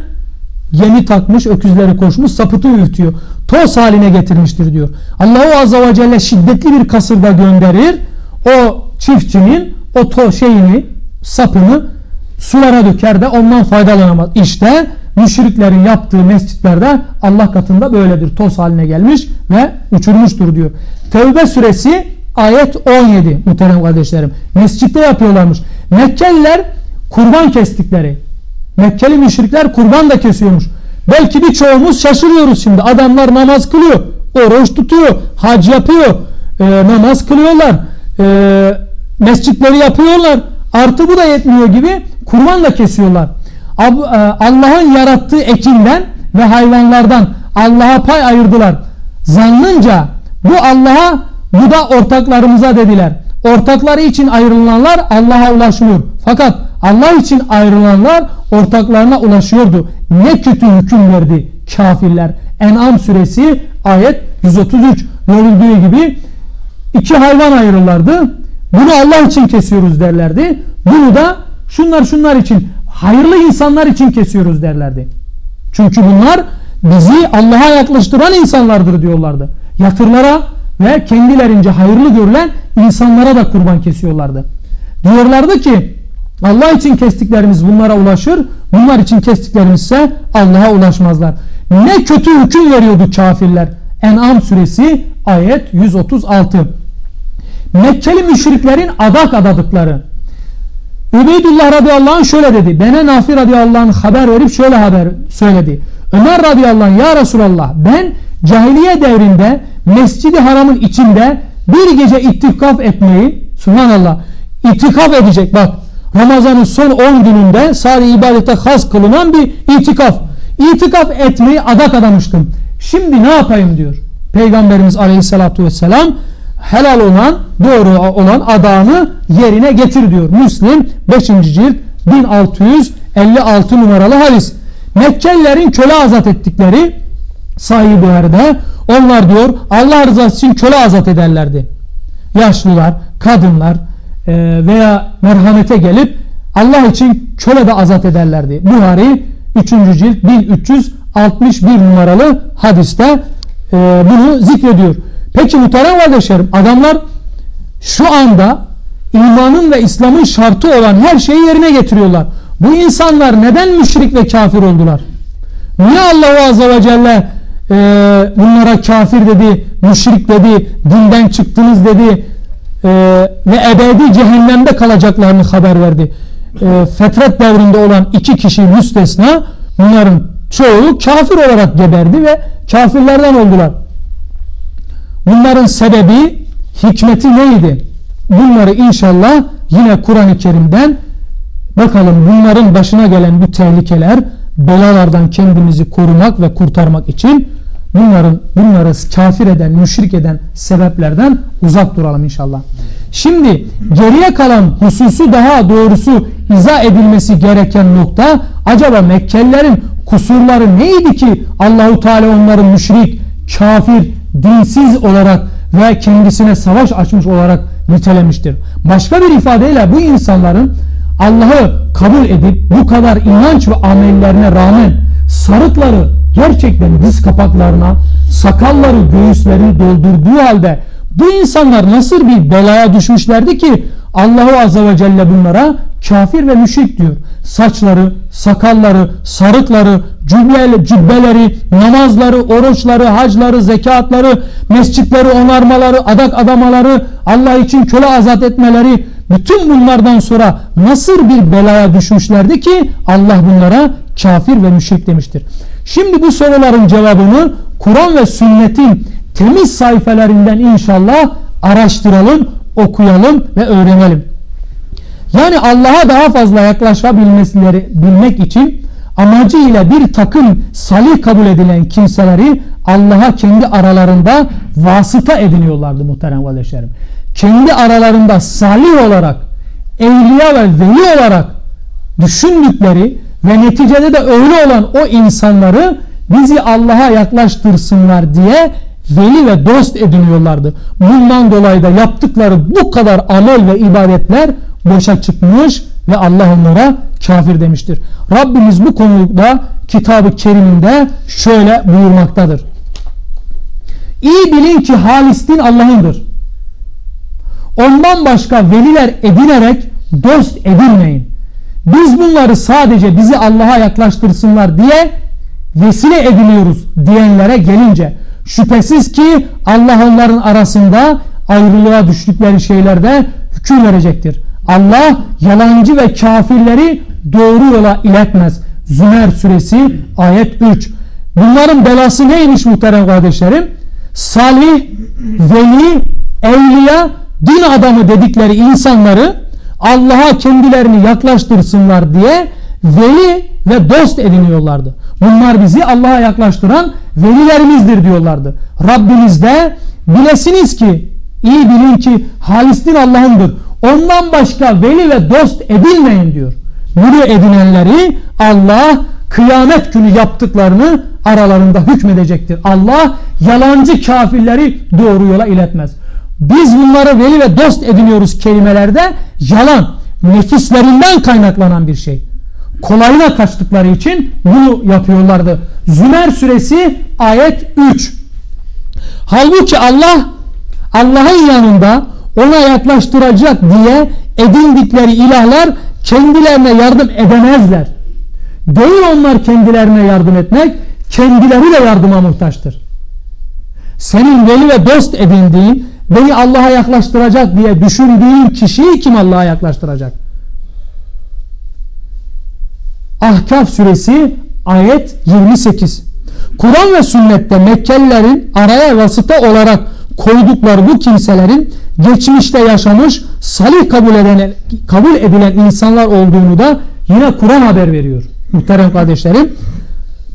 yeni takmış öküzleri koşmuş sapıtı üyütüyor. Toz haline getirmiştir diyor. Allahu Azze ve Celle şiddetli bir kasırda gönderir. O çiftçinin o to şeyini sapını sulara döker de ondan faydalanamaz. İşte müşriklerin yaptığı mescitlerde Allah katında böyledir. Toz haline gelmiş ve uçurmuştur diyor. Tevbe suresi ayet 17 muhterem kardeşlerim. Mescitte yapıyorlarmış. Mekkeliler kurban kestikleri. Mekkeli müşrikler kurban da kesiyormuş. Belki birçoğumuz şaşırıyoruz şimdi. Adamlar namaz kılıyor. Oruç tutuyor. Hac yapıyor. E, namaz kılıyorlar. E, mescitleri yapıyorlar. Artı bu da yetmiyor gibi kurban da kesiyorlar. E, Allah'ın yarattığı ekinden ve hayvanlardan Allah'a pay ayırdılar. Zannınca bu Allah'a bu da ortaklarımıza dediler. Ortakları için ayrılanlar Allah'a ulaşmıyor. Fakat Allah için ayrılanlar ortaklarına ulaşıyordu. Ne kötü hüküm verdi kafirler. En'am suresi ayet 133 görüldüğü gibi iki hayvan ayırırlardı. Bunu Allah için kesiyoruz derlerdi. Bunu da şunlar şunlar için hayırlı insanlar için kesiyoruz derlerdi. Çünkü bunlar bizi Allah'a yaklaştıran insanlardır diyorlardı. Yatırlara ve kendilerince hayırlı görülen insanlara da kurban kesiyorlardı. Diyorlardı ki Allah için kestiklerimiz bunlara ulaşır. Bunlar için kestiklerimiz ise Allah'a ulaşmazlar. Ne kötü hüküm veriyordu kafirler. En'am suresi ayet 136. Mekkeli müşriklerin adak adadıkları. Übeydullah radıyallahu anh şöyle dedi. Bana Nafi radıyallahu anh haber verip şöyle haber söyledi. Ömer radıyallahu anh ya Resulallah ben cahiliye devrinde mescidi haramın içinde bir gece ittikaf etmeyi subhanallah itikaf edecek bak Ramazan'ın son 10 gününde sadece ibadete has kılınan bir itikaf. İtikaf etmeyi adak adamıştım. Şimdi ne yapayım diyor. Peygamberimiz aleyhissalatu vesselam helal olan doğru olan adağını yerine getir diyor. Müslim 5. cilt 1656 numaralı hadis. Mekkelilerin köle azat ettikleri Sahih Buhari'de onlar diyor Allah rızası için köle azat ederlerdi. Yaşlılar, kadınlar e, veya merhamete gelip Allah için köle de azat ederlerdi. Buhari 3. cilt 1361 numaralı hadiste e, bunu zikrediyor. Peki muhterem kardeşlerim adamlar şu anda imanın ve İslam'ın şartı olan her şeyi yerine getiriyorlar. Bu insanlar neden müşrik ve kafir oldular? Niye Allah Azze ve Celle e, bunlara kafir dedi, müşrik dedi, dinden çıktınız dedi e, ve ebedi cehennemde kalacaklarını haber verdi. E, fetret devrinde olan iki kişi müstesna bunların çoğu kafir olarak geberdi ve kafirlerden oldular. Bunların sebebi, hikmeti neydi? Bunları inşallah yine Kur'an-ı Kerim'den bakalım bunların başına gelen bu tehlikeler belalardan kendimizi korumak ve kurtarmak için bunların bunları kafir eden, müşrik eden sebeplerden uzak duralım inşallah. Şimdi geriye kalan hususu daha doğrusu izah edilmesi gereken nokta acaba Mekkelilerin kusurları neydi ki Allahu Teala onları müşrik, kafir, dinsiz olarak ve kendisine savaş açmış olarak nitelemiştir. Başka bir ifadeyle bu insanların Allah'ı kabul edip bu kadar inanç ve amellerine rağmen sarıkları gerçekten diz kapaklarına, sakalları göğüslerini doldurduğu halde bu insanlar nasıl bir belaya düşmüşlerdi ki Allahu Azze ve Celle bunlara kafir ve müşrik diyor. Saçları, sakalları, sarıkları, cübbeli, cübbeleri, namazları, oruçları, hacları, zekatları, mescitleri onarmaları, adak adamaları, Allah için köle azat etmeleri, bütün bunlardan sonra nasıl bir belaya düşmüşlerdi ki Allah bunlara kafir ve müşrik demiştir. Şimdi bu soruların cevabını Kur'an ve sünnetin temiz sayfelerinden inşallah araştıralım, okuyalım ve öğrenelim. Yani Allah'a daha fazla yaklaşabilmesileri bilmek için amacıyla bir takım salih kabul edilen kimseleri Allah'a kendi aralarında vasıta ediniyorlardı muhterem kardeşlerim. Kendi aralarında salih olarak, evliya ve veli olarak düşündükleri ve neticede de öyle olan o insanları bizi Allah'a yaklaştırsınlar diye veli ve dost ediniyorlardı. Bundan dolayı da yaptıkları bu kadar amel ve ibadetler boşa çıkmış ve Allah onlara kafir demiştir. Rabbimiz bu konuda kitabı keriminde şöyle buyurmaktadır. İyi bilin ki halis din Allah'ındır. Ondan başka veliler edinerek dost edinmeyin. Biz bunları sadece bizi Allah'a yaklaştırsınlar diye vesile ediliyoruz diyenlere gelince şüphesiz ki Allah onların arasında ayrılığa düştükleri şeylerde hüküm verecektir. Allah yalancı ve kafirleri doğru yola iletmez. Zümer suresi ayet 3. Bunların belası neymiş muhterem kardeşlerim? Salih, veli, evliya, din adamı dedikleri insanları Allah'a kendilerini yaklaştırsınlar diye veli ve dost ediniyorlardı. Bunlar bizi Allah'a yaklaştıran velilerimizdir diyorlardı. Rabbimiz de bilesiniz ki iyi bilin ki halis din Allah'ındır. Ondan başka veli ve dost edilmeyin diyor. Bunu edinenleri Allah kıyamet günü yaptıklarını aralarında hükmedecektir. Allah yalancı kafirleri doğru yola iletmez. Biz bunları veli ve dost ediniyoruz kelimelerde yalan, nefislerinden kaynaklanan bir şey. Kolayına kaçtıkları için bunu yapıyorlardı. Zümer suresi ayet 3. Halbuki Allah Allah'ın yanında ona yaklaştıracak diye edindikleri ilahlar kendilerine yardım edemezler. Değil onlar kendilerine yardım etmek, kendileri de yardıma muhtaçtır. Senin veli ve dost edindiğin, beni Allah'a yaklaştıracak diye düşündüğün kişiyi kim Allah'a yaklaştıracak? Ahkaf suresi ayet 28. Kur'an ve sünnette Mekkelilerin araya vasıta olarak koydukları bu kimselerin geçmişte yaşamış salih kabul edilen, kabul edilen insanlar olduğunu da yine Kur'an haber veriyor. Muhterem kardeşlerim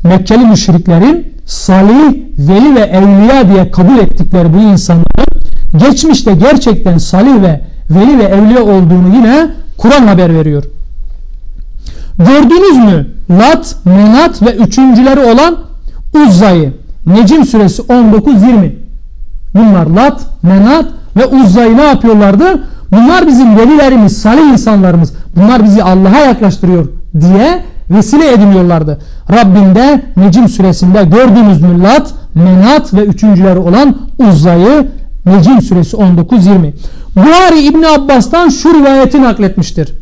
Mekkeli müşriklerin salih, veli ve evliya diye kabul ettikleri bu insanların geçmişte gerçekten salih ve veli ve evliya olduğunu yine Kur'an haber veriyor. Gördünüz mü? Lat, Menat ve üçüncüleri olan Uzza'yı. Necim suresi 19-20. Bunlar Lat, Menat ve Uzza'yı ne yapıyorlardı? Bunlar bizim velilerimiz, salih insanlarımız. Bunlar bizi Allah'a yaklaştırıyor diye vesile ediniyorlardı. Rabbim de Necim suresinde gördüğünüz mü Lat, Menat ve üçüncüleri olan Uzza'yı Necim suresi 19-20. Buhari İbni Abbas'tan şu rivayeti nakletmiştir.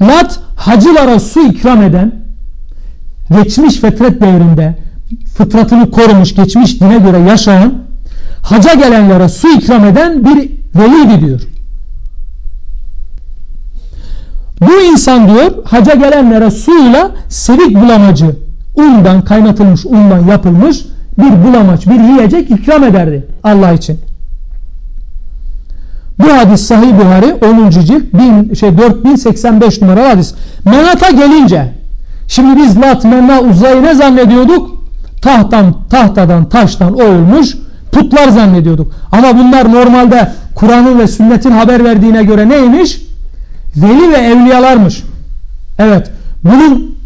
Lat hacılara su ikram eden geçmiş fetret devrinde fıtratını korumuş geçmiş dine göre yaşayan haca gelenlere su ikram eden bir veliydi diyor. Bu insan diyor haca gelenlere suyla sevik bulamacı undan kaynatılmış undan yapılmış bir bulamaç bir yiyecek ikram ederdi Allah için. Bu hadis Sahih Buhari 10. cilt 1000, şey 4085 numaralı hadis. Menat'a gelince şimdi biz Lat, Menna, Uzay'ı ne zannediyorduk? Tahtan, tahtadan, taştan oyulmuş putlar zannediyorduk. Ama bunlar normalde Kur'an'ın ve sünnetin haber verdiğine göre neymiş? Veli ve evliyalarmış. Evet. Bunun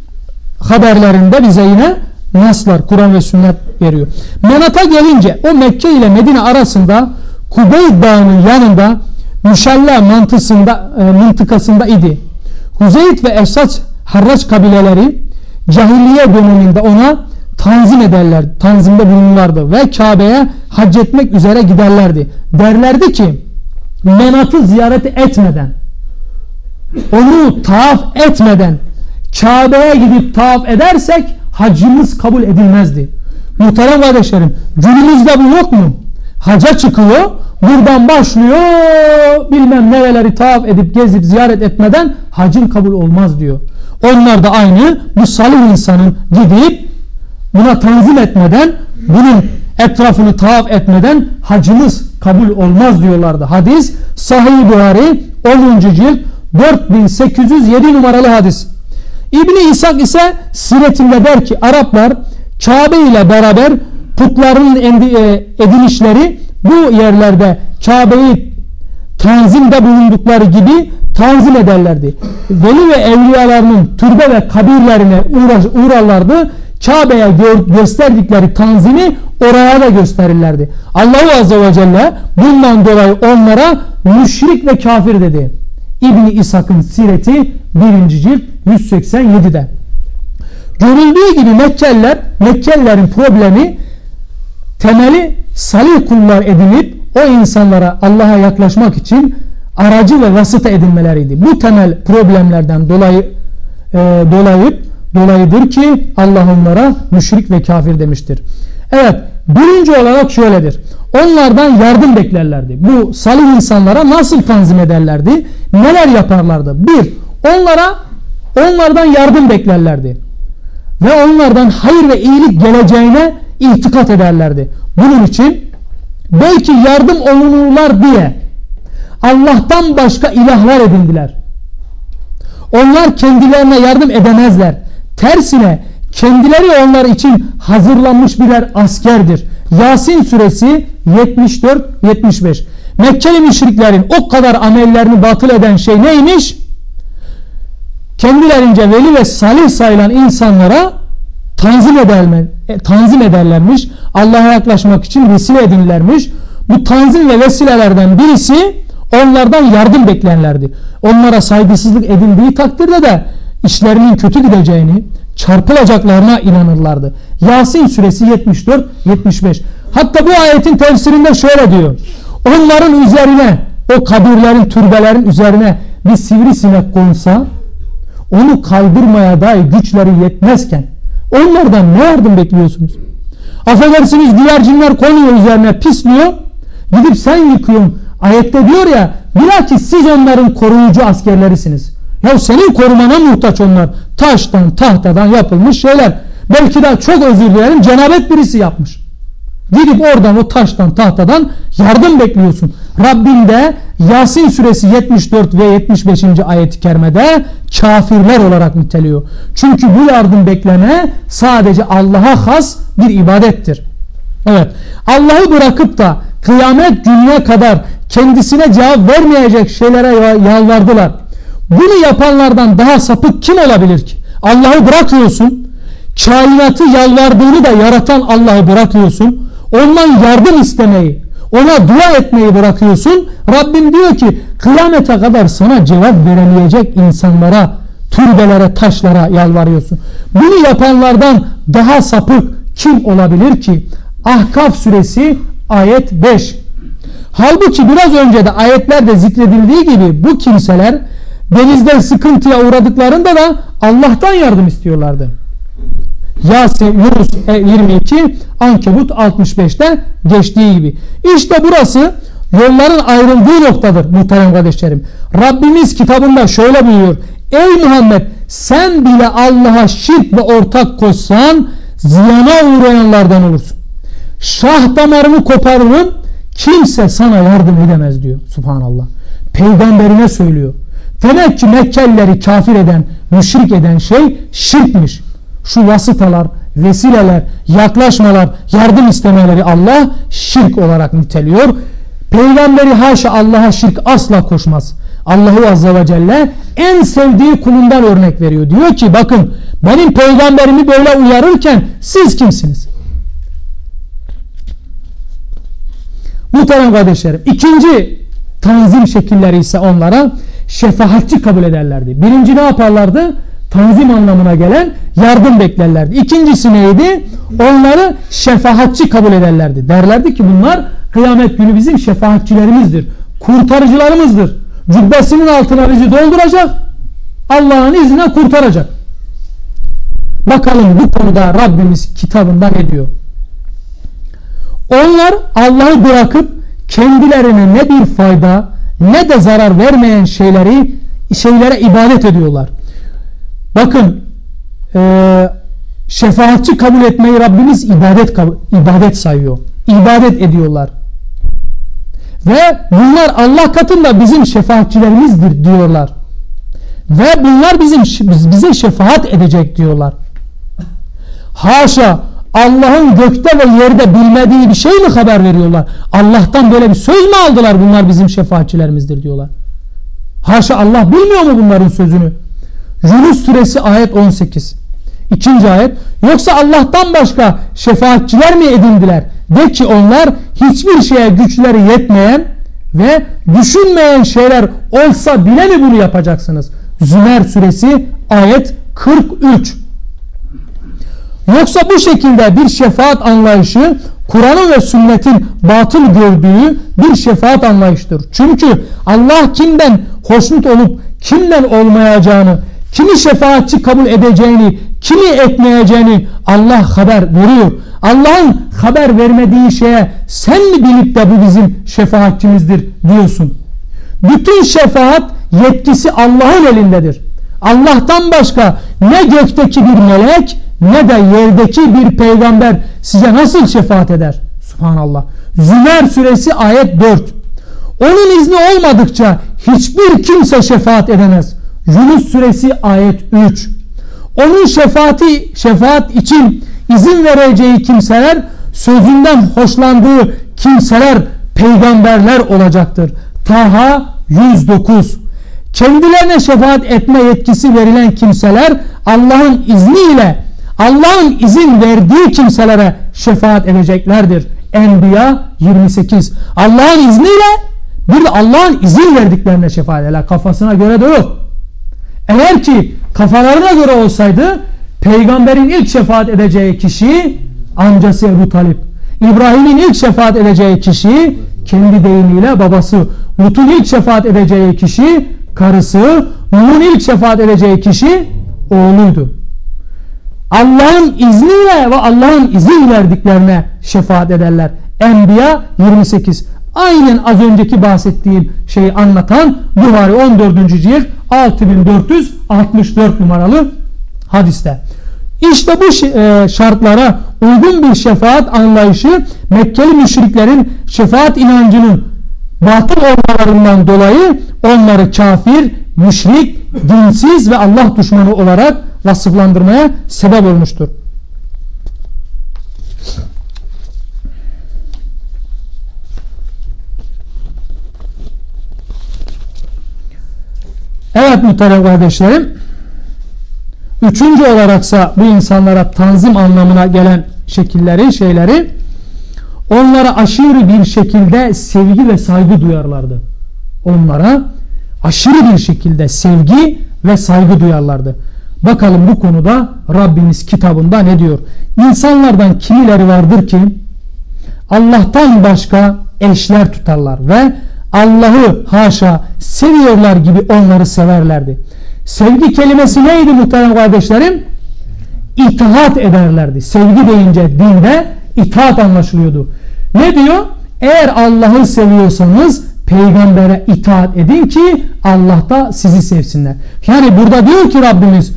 haberlerinde bize yine naslar Kur'an ve sünnet veriyor. Menat'a gelince o Mekke ile Medine arasında Kubeyd Dağı'nın yanında Müşalla mantısında, e, mıntıkasında idi. Huzeyt ve Esat Harraç kabileleri cahiliye döneminde ona tanzim ederler, tanzimde bulunurlardı ve Kabe'ye hac etmek üzere giderlerdi. Derlerdi ki menatı ziyaret etmeden onu tavaf etmeden Kabe'ye gidip tavaf edersek hacımız kabul edilmezdi. Muhterem kardeşlerim günümüzde bu yok mu? Haca çıkıyor buradan başlıyor bilmem nereleri tavaf edip gezip ziyaret etmeden hacın kabul olmaz diyor. Onlar da aynı bu salih insanın gidip buna tanzim etmeden bunun etrafını tavaf etmeden hacımız kabul olmaz diyorlardı. Hadis Sahih Buhari 10. cilt 4807 numaralı hadis. İbni İshak ise siretinde der ki Araplar Kabe ile beraber putların e, edinişleri bu yerlerde Kabe'yi tanzimde bulundukları gibi tanzim ederlerdi. Veli ve evliyalarının türbe ve kabirlerine uğrarlardı. Kabe'ye gösterdikleri tanzimi oraya da gösterirlerdi. Allahu Azze ve Celle bundan dolayı onlara müşrik ve kafir dedi. İbni İshak'ın sireti 1. cilt 187'de. Görüldüğü gibi Mekkeliler, Mekkelilerin problemi temeli salih kullar edinip o insanlara Allah'a yaklaşmak için aracı ve vasıta edinmeleriydi. Bu temel problemlerden dolayı e, dolayı dolayıdır ki Allah onlara müşrik ve kafir demiştir. Evet, birinci olarak şöyledir. Onlardan yardım beklerlerdi. Bu salih insanlara nasıl tanzim ederlerdi? Neler yaparlardı? Bir, onlara onlardan yardım beklerlerdi. Ve onlardan hayır ve iyilik geleceğine itikat ederlerdi. Bunun için belki yardım olunurlar diye Allah'tan başka ilahlar edindiler. Onlar kendilerine yardım edemezler. Tersine kendileri onlar için hazırlanmış birer askerdir. Yasin suresi 74-75 Mekkeli müşriklerin o kadar amellerini batıl eden şey neymiş? Kendilerince veli ve salih sayılan insanlara tanzim, ederler, e, tanzim ederlermiş. Allah'a yaklaşmak için vesile edinlermiş. Bu tanzim ve vesilelerden birisi onlardan yardım beklenlerdi. Onlara saygısızlık edildiği takdirde de işlerinin kötü gideceğini, çarpılacaklarına inanırlardı. Yasin suresi 74-75. Hatta bu ayetin tefsirinde şöyle diyor. Onların üzerine, o kabirlerin, türbelerin üzerine bir sivrisinek konsa, onu kaldırmaya dahi güçleri yetmezken onlardan ne yardım bekliyorsunuz? Affedersiniz güvercinler konuyor üzerine pisliyor. Gidip sen yıkıyorsun. Ayette diyor ya bilakis siz onların koruyucu askerlerisiniz. Ya senin korumana muhtaç onlar. Taştan, tahtadan yapılmış şeyler. Belki de çok özür dilerim cenabet birisi yapmış. Gidip oradan o taştan tahtadan yardım bekliyorsun. Rabbim de Yasin suresi 74 ve 75. ayet-i kerimede kafirler olarak niteliyor. Çünkü bu yardım bekleme sadece Allah'a has bir ibadettir. Evet Allah'ı bırakıp da kıyamet gününe kadar kendisine cevap vermeyecek şeylere yalvardılar. Bunu yapanlardan daha sapık kim olabilir ki? Allah'ı bırakıyorsun. Kainatı yalvardığını da yaratan Allah'ı bırakıyorsun. Ondan yardım istemeyi, ona dua etmeyi bırakıyorsun. Rabbim diyor ki kıyamete kadar sana cevap veremeyecek insanlara, türbelere, taşlara yalvarıyorsun. Bunu yapanlardan daha sapık kim olabilir ki? Ahkaf suresi ayet 5. Halbuki biraz önce de ayetlerde zikredildiği gibi bu kimseler denizden sıkıntıya uğradıklarında da Allah'tan yardım istiyorlardı. Yasin, Yunus 22, e, Ankebut 65'te geçtiği gibi. İşte burası yolların ayrıldığı noktadır muhterem kardeşlerim. Rabbimiz kitabında şöyle buyuruyor. Ey Muhammed sen bile Allah'a şirk ve ortak koşsan ziyana uğrayanlardan olursun. Şah damarını koparırım kimse sana yardım edemez diyor. Subhanallah. Peygamberine söylüyor. Demek ki Mekkelileri kafir eden, müşrik eden şey şirkmiş. Şu vasıtalar, vesileler, yaklaşmalar, yardım istemeleri Allah şirk olarak niteliyor. Peygamberi haşa Allah'a şirk asla koşmaz. Allahu Azze ve Celle en sevdiği kulundan örnek veriyor. Diyor ki bakın benim peygamberimi böyle uyarırken siz kimsiniz? Muhterem kardeşlerim ikinci tanzim şekilleri ise onlara şefaatçi kabul ederlerdi. Birinci ne yaparlardı? Tanzim anlamına gelen yardım beklerlerdi. İkincisi neydi? Onları şefaatçi kabul ederlerdi. Derlerdi ki bunlar kıyamet günü bizim şefaatçilerimizdir. Kurtarıcılarımızdır. Cübbesinin altına bizi dolduracak. Allah'ın izniyle kurtaracak. Bakalım bu konuda Rabbimiz kitabında ne diyor? Onlar Allah'ı bırakıp kendilerine ne bir fayda ne de zarar vermeyen şeyleri şeylere ibadet ediyorlar. Bakın e, şefaatçi kabul etmeyi Rabbimiz ibadet ibadet sayıyor. İbadet ediyorlar. Ve bunlar Allah katında bizim şefaatçilerimizdir diyorlar. Ve bunlar bizim bize şefaat edecek diyorlar. Haşa Allah'ın gökte ve yerde bilmediği bir şey mi haber veriyorlar? Allah'tan böyle bir söz mü aldılar bunlar bizim şefaatçilerimizdir diyorlar. Haşa Allah bilmiyor mu bunların sözünü? Yunus suresi ayet 18. İkinci ayet. Yoksa Allah'tan başka şefaatçiler mi edindiler? De ki onlar hiçbir şeye güçleri yetmeyen ve düşünmeyen şeyler olsa bile mi bunu yapacaksınız? Zümer suresi ayet 43. Yoksa bu şekilde bir şefaat anlayışı Kur'an'ın ve sünnetin batıl gördüğü bir şefaat anlayıştır. Çünkü Allah kimden hoşnut olup kimden olmayacağını, kimi şefaatçi kabul edeceğini, kimi etmeyeceğini Allah haber veriyor. Allah'ın haber vermediği şeye sen mi bilip de bu bizim şefaatçimizdir diyorsun. Bütün şefaat yetkisi Allah'ın elindedir. Allah'tan başka ne gökteki bir melek ne de yerdeki bir peygamber size nasıl şefaat eder? Subhanallah. Zümer suresi ayet 4. Onun izni olmadıkça hiçbir kimse şefaat edemez. Yunus suresi ayet 3. Onun şefaati şefaat için izin vereceği kimseler sözünden hoşlandığı kimseler peygamberler olacaktır. Taha 109. Kendilerine şefaat etme yetkisi verilen kimseler Allah'ın izniyle Allah'ın izin verdiği kimselere şefaat edeceklerdir. Enbiya 28. Allah'ın izniyle bir de Allah'ın izin verdiklerine şefaat ederler. Kafasına göre de yok. Eğer ki kafalarına göre olsaydı peygamberin ilk şefaat edeceği kişi amcası Ebu Talip. İbrahim'in ilk şefaat edeceği kişi kendi deyimiyle babası. Lut'un ilk şefaat edeceği kişi karısı. Nuh'un ilk şefaat edeceği kişi oğluydu. Allah'ın izniyle ve Allah'ın izin verdiklerine şefaat ederler. Enbiya 28. Aynen az önceki bahsettiğim şeyi anlatan Buhari 14. cilt 6464 numaralı hadiste. İşte bu e, şartlara uygun bir şefaat anlayışı Mekkeli müşriklerin şefaat inancının batıl olmalarından dolayı onları kafir, müşrik, dinsiz ve Allah düşmanı olarak vasıflandırmaya sebep olmuştur. Evet muhterem kardeşlerim. Üçüncü olaraksa bu insanlara tanzim anlamına gelen şekilleri, şeyleri onlara aşırı bir şekilde sevgi ve saygı duyarlardı. Onlara aşırı bir şekilde sevgi ve saygı duyarlardı. Bakalım bu konuda Rabbimiz kitabında ne diyor? İnsanlardan kimileri vardır ki Allah'tan başka eşler tutarlar ve Allah'ı haşa seviyorlar gibi onları severlerdi. Sevgi kelimesi neydi muhterem kardeşlerim? İtaat ederlerdi. Sevgi deyince dinde itaat anlaşılıyordu. Ne diyor? Eğer Allah'ı seviyorsanız peygambere itaat edin ki Allah da sizi sevsinler. Yani burada diyor ki Rabbimiz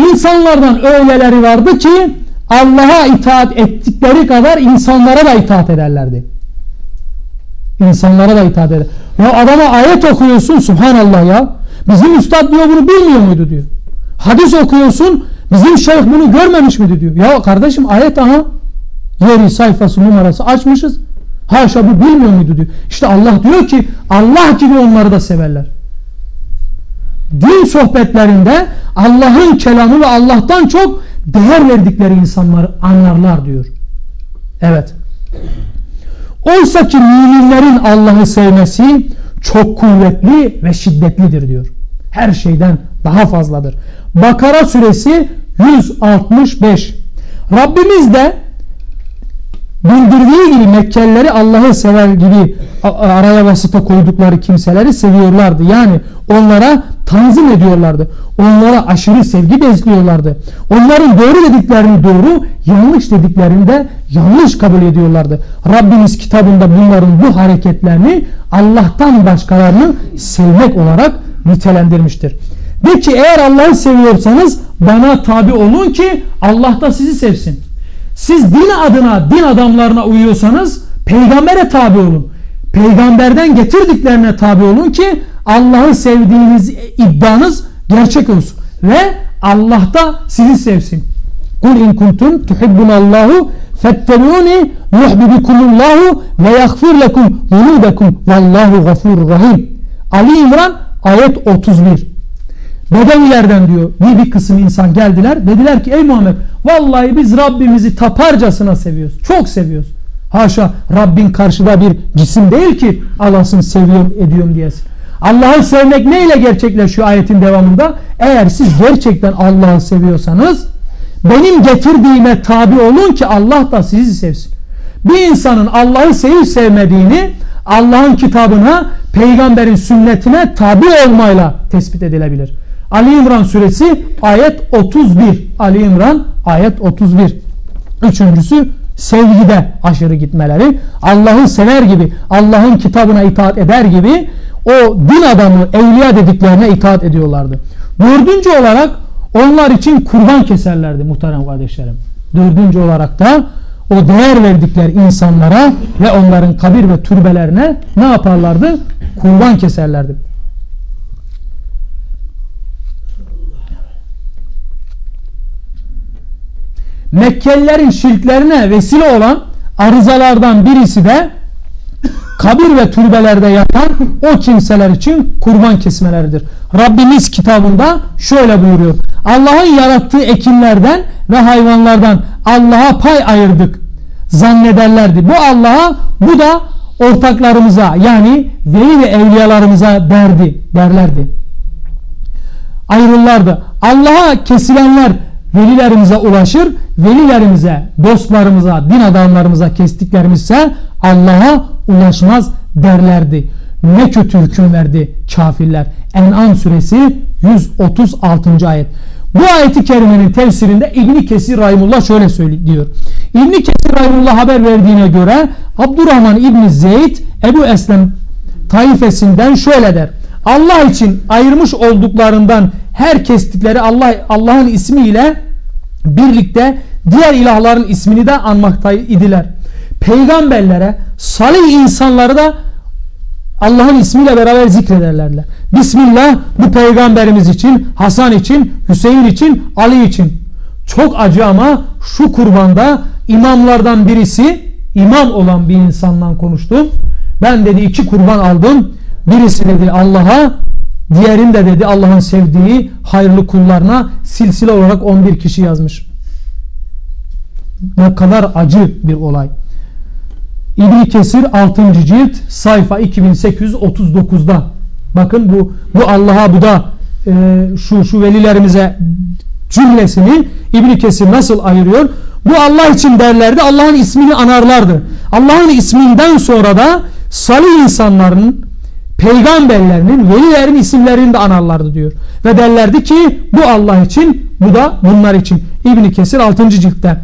insanlardan öyleleri vardı ki Allah'a itaat ettikleri kadar insanlara da itaat ederlerdi. İnsanlara da itaat eder. Ya adama ayet okuyorsun subhanallah ya. Bizim üstad diyor bunu bilmiyor muydu diyor. Hadis okuyorsun bizim şeyh bunu görmemiş miydi diyor. Ya kardeşim ayet aha yeri sayfası numarası açmışız. Haşa bu bilmiyor muydu diyor. İşte Allah diyor ki Allah gibi onları da severler. Din sohbetlerinde Allah'ın kelamı ve Allah'tan çok değer verdikleri insanları anlarlar diyor. Evet. Oysa ki müminlerin Allah'ı sevmesi çok kuvvetli ve şiddetlidir diyor. Her şeyden daha fazladır. Bakara suresi 165. Rabbimiz de bildirdiği gibi Mekkelileri Allah'ı sever gibi araya vasıta koydukları kimseleri seviyorlardı. Yani onlara tanzim ediyorlardı. Onlara aşırı sevgi besliyorlardı. Onların doğru dediklerini doğru, yanlış dediklerini de yanlış kabul ediyorlardı. Rabbimiz kitabında bunların bu hareketlerini Allah'tan başkalarını sevmek olarak nitelendirmiştir. De ki eğer Allah'ı seviyorsanız bana tabi olun ki Allah da sizi sevsin. Siz din adına, din adamlarına uyuyorsanız peygambere tabi olun. Peygamberden getirdiklerine tabi olun ki Allah'ı sevdiğiniz iddianız gerçek olsun. Ve Allah da sizi sevsin. Kul in kuntum tuhibbunallahu fettebi'uni yuhbibikumullahu ve yaghfir lekum zunubekum vallahu gafurur rahim. Ali İmran ayet 31. Bedevilerden diyor bir, bir kısım insan geldiler. Dediler ki ey Muhammed vallahi biz Rabbimizi taparcasına seviyoruz. Çok seviyoruz. Haşa Rabbin karşıda bir cisim değil ki Allah'sını seviyorum ediyorum diyesin. Allah'ı sevmek neyle gerçekleşiyor ayetin devamında? Eğer siz gerçekten Allah'ı seviyorsanız benim getirdiğime tabi olun ki Allah da sizi sevsin. Bir insanın Allah'ı sevip sevmediğini Allah'ın kitabına, peygamberin sünnetine tabi olmayla tespit edilebilir. Ali İmran suresi ayet 31. Ali İmran ayet 31. Üçüncüsü sevgide aşırı gitmeleri. Allah'ı sever gibi, Allah'ın kitabına itaat eder gibi o din adamı, evliya dediklerine itaat ediyorlardı. Dördüncü olarak onlar için kurban keserlerdi muhterem kardeşlerim. Dördüncü olarak da o değer verdikleri insanlara ve onların kabir ve türbelerine ne yaparlardı? Kurban keserlerdi. Mekkelilerin şirklerine vesile olan arızalardan birisi de kabir ve türbelerde yatan o kimseler için kurban kesmeleridir. Rabbimiz kitabında şöyle buyuruyor. Allah'ın yarattığı ekinlerden ve hayvanlardan Allah'a pay ayırdık zannederlerdi. Bu Allah'a bu da ortaklarımıza yani veli ve evliyalarımıza derdi derlerdi. Ayrıllardı. Allah'a kesilenler velilerimize ulaşır. Velilerimize, dostlarımıza, din adamlarımıza kestiklerimizse Allah'a ulaşmaz derlerdi. Ne kötü hüküm verdi kafirler. En'am suresi 136. ayet. Bu ayeti kerimenin tefsirinde İbni Kesir Rahimullah şöyle söylüyor. İbni Kesir Rahimullah haber verdiğine göre Abdurrahman İbni Zeyd Ebu Eslem taifesinden şöyle der. Allah için ayırmış olduklarından her kestikleri Allah Allah'ın ismiyle birlikte diğer ilahların ismini de anmaktaydiler. Peygamberlere, salih insanları da Allah'ın ismiyle beraber zikrederlerler. Bismillah bu peygamberimiz için, Hasan için, Hüseyin için, Ali için. Çok acı ama şu kurbanda imamlardan birisi, imam olan bir insandan konuştum. Ben dedi iki kurban aldım. Birisi dedi Allah'a, Diğerinde dedi Allah'ın sevdiği hayırlı kullarına silsile olarak 11 kişi yazmış. Ne kadar acı bir olay. İbni Kesir 6. cilt sayfa 2839'da. Bakın bu bu Allah'a bu da e, şu şu velilerimize cümlesini İbni Kesir nasıl ayırıyor? Bu Allah için derlerdi. Allah'ın ismini anarlardı. Allah'ın isminden sonra da salih insanların, peygamberlerinin, velilerin isimlerini de anarlardı diyor. Ve derlerdi ki bu Allah için, bu da bunlar için. İbni Kesir 6. ciltte.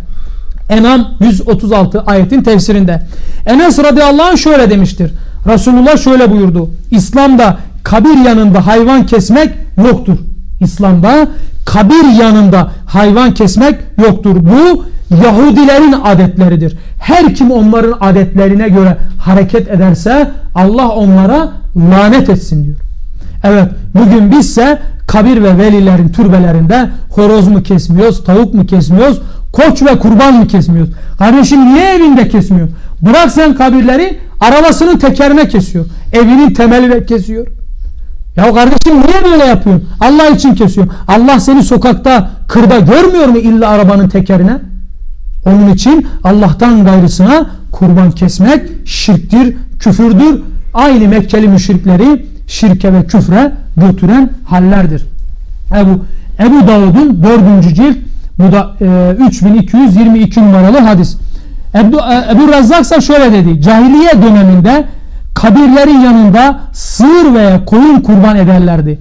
Enam 136 ayetin tefsirinde. Enes radıyallahu anh şöyle demiştir. Resulullah şöyle buyurdu. İslam'da kabir yanında hayvan kesmek yoktur. İslam'da kabir yanında hayvan kesmek yoktur. Bu Yahudilerin adetleridir. Her kim onların adetlerine göre hareket ederse Allah onlara lanet etsin diyor. Evet bugün bizse kabir ve velilerin türbelerinde horoz mu kesmiyoruz, tavuk mu kesmiyoruz, koç ve kurban mı kesmiyoruz? Kardeşim niye evinde kesmiyor? Bırak sen kabirleri arabasının tekerine kesiyor. Evinin temeline kesiyor. Ya kardeşim niye böyle yapıyorsun? Allah için kesiyor. Allah seni sokakta kırda görmüyor mu illa arabanın tekerine? Onun için Allah'tan gayrısına kurban kesmek şirktir, küfürdür. Aynı Mekkeli müşrikleri şirke ve küfre götüren hallerdir. Ebu, Ebu Davud'un 4. cilt bu da e, 3222 numaralı hadis. Ebu, e, Ebu Razzak ise şöyle dedi. Cahiliye döneminde kabirlerin yanında sığır veya koyun kurban ederlerdi.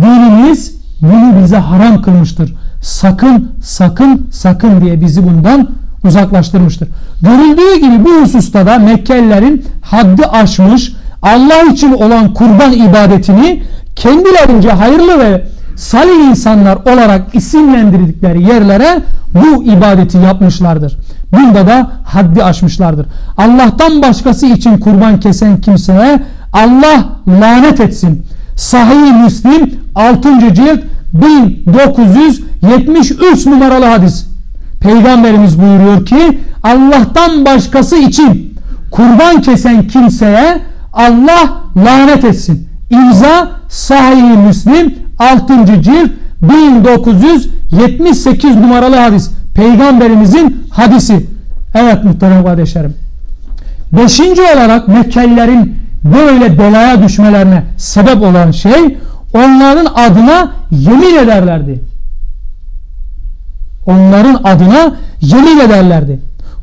Dinimiz bunu bize haram kılmıştır. Sakın sakın sakın diye bizi bundan uzaklaştırmıştır. Görüldüğü gibi bu hususta da Mekkelilerin haddi aşmış Allah için olan kurban ibadetini kendilerince hayırlı ve salih insanlar olarak isimlendirdikleri yerlere bu ibadeti yapmışlardır. Bunda da haddi aşmışlardır. Allah'tan başkası için kurban kesen kimseye Allah lanet etsin. Sahih Müslim 6. cilt 1973 numaralı hadis. Peygamberimiz buyuruyor ki Allah'tan başkası için kurban kesen kimseye Allah lanet etsin. İmza Sahih Müslim 6. cilt 1978 numaralı hadis. Peygamberimizin hadisi. Evet muhterem kardeşlerim. Beşinci olarak Mekkelilerin böyle belaya düşmelerine sebep olan şey onların adına yemin ederlerdi. Onların adına yemin ederlerdi.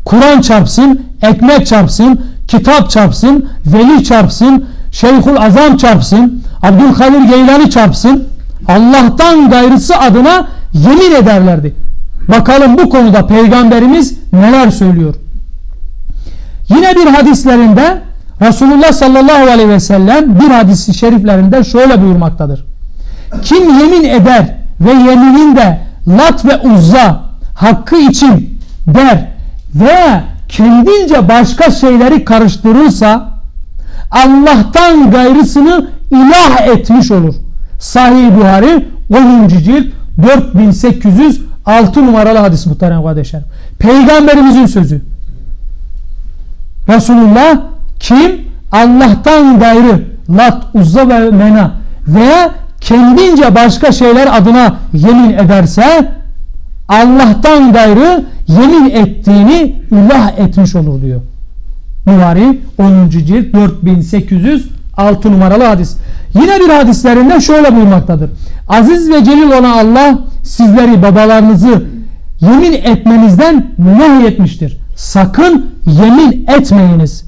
Kur'an çarpsın, ekmek çarpsın, kitap çarpsın, veli çarpsın, Şeyhul Azam çarpsın, Abdülkadir Geylani çarpsın. Allah'tan gayrısı adına yemin ederlerdi. Bakalım bu konuda peygamberimiz neler söylüyor. Yine bir hadislerinde Resulullah sallallahu aleyhi ve sellem bir hadisi şeriflerinde şöyle buyurmaktadır. Kim yemin eder ve yemininde lat ve uzza hakkı için der veya kendince başka şeyleri karıştırırsa Allah'tan gayrısını ilah etmiş olur. Sahih Buhari 10. cilt 4806 numaralı hadis muhterem kardeşlerim. Peygamberimizin sözü. Resulullah kim Allah'tan gayrı lat, uzza ve mena veya kendince başka şeyler adına yemin ederse Allah'tan gayrı yemin ettiğini ilah etmiş olur diyor. Buhari 10. cilt 4806 numaralı hadis. Yine bir hadislerinde şöyle buyurmaktadır. Aziz ve celil olan Allah sizleri babalarınızı yemin etmenizden nehyetmiştir. Sakın yemin etmeyiniz.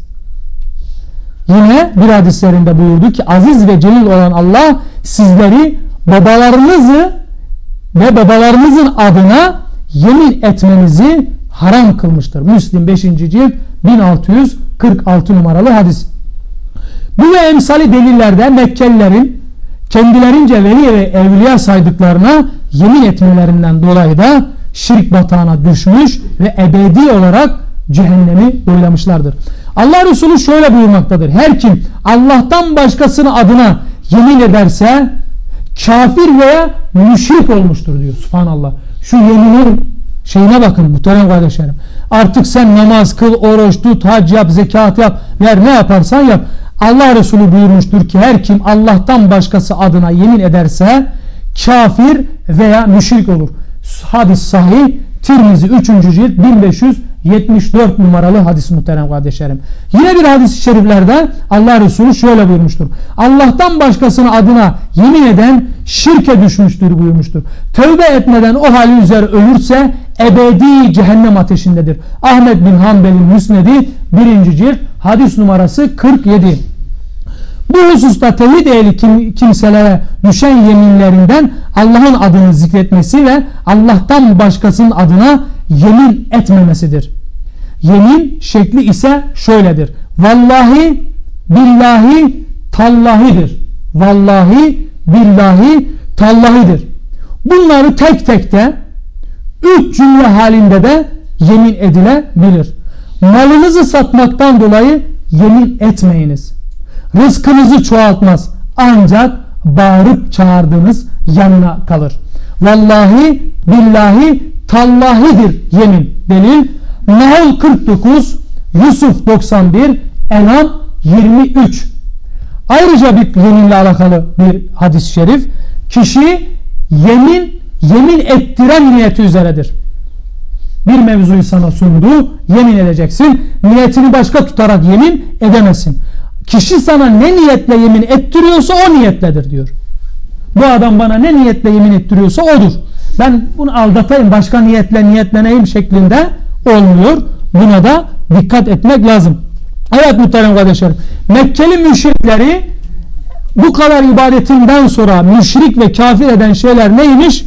Yine bir hadislerinde buyurdu ki aziz ve celil olan Allah sizleri babalarınızı ve babalarınızın adına yemin etmenizi haram kılmıştır. Müslim 5. cilt 1646 numaralı hadis. Bu ve emsali delillerde Mekkelilerin kendilerince veli ve evliya saydıklarına yemin etmelerinden dolayı da şirk batağına düşmüş ve ebedi olarak cehennemi boylamışlardır. Allah Resulü şöyle buyurmaktadır. Her kim Allah'tan başkasını adına yemin ederse kafir veya müşrik olmuştur diyor. Subhanallah. Şu yeminin şeyine bakın muhterem kardeşlerim. Artık sen namaz kıl, oruç tut, hac yap, zekat yap, ver ne yaparsan yap. Allah Resulü buyurmuştur ki her kim Allah'tan başkası adına yemin ederse kafir veya müşrik olur. Hadis sahih Tirmizi 3. cilt 1574 numaralı hadis muhterem kardeşlerim. Yine bir hadis-i şeriflerde Allah Resulü şöyle buyurmuştur. Allah'tan başkasının adına yemin eden şirke düşmüştür buyurmuştur. Tövbe etmeden o hali üzere ölürse ebedi cehennem ateşindedir. Ahmet bin Hanbel'in müsnedi 1. cilt hadis numarası 47. Bu hususta tevhid ehli kim, kimselere düşen yeminlerinden Allah'ın adını zikretmesi ve Allah'tan başkasının adına yemin etmemesidir. Yemin şekli ise şöyledir. Vallahi, billahi, tallahidir. Vallahi, billahi, tallahidir. Bunları tek tek de üç cümle halinde de yemin edilebilir. Malınızı satmaktan dolayı yemin etmeyiniz. Rızkınızı çoğaltmaz. Ancak bağırıp çağırdığınız yanına kalır. Vallahi billahi tallahidir yemin. Delil Nahl 49 Yusuf 91 Enam 23 Ayrıca bir yeminle alakalı bir hadis-i şerif. Kişi yemin yemin ettiren niyeti üzeredir. Bir mevzuyu sana sundu, yemin edeceksin. Niyetini başka tutarak yemin edemezsin. Kişi sana ne niyetle yemin ettiriyorsa o niyetledir diyor. Bu adam bana ne niyetle yemin ettiriyorsa odur. Ben bunu aldatayım başka niyetle niyetleneyim şeklinde olmuyor. Buna da dikkat etmek lazım. Evet muhterem kardeşlerim. Mekkeli müşrikleri bu kadar ibadetinden sonra müşrik ve kafir eden şeyler neymiş?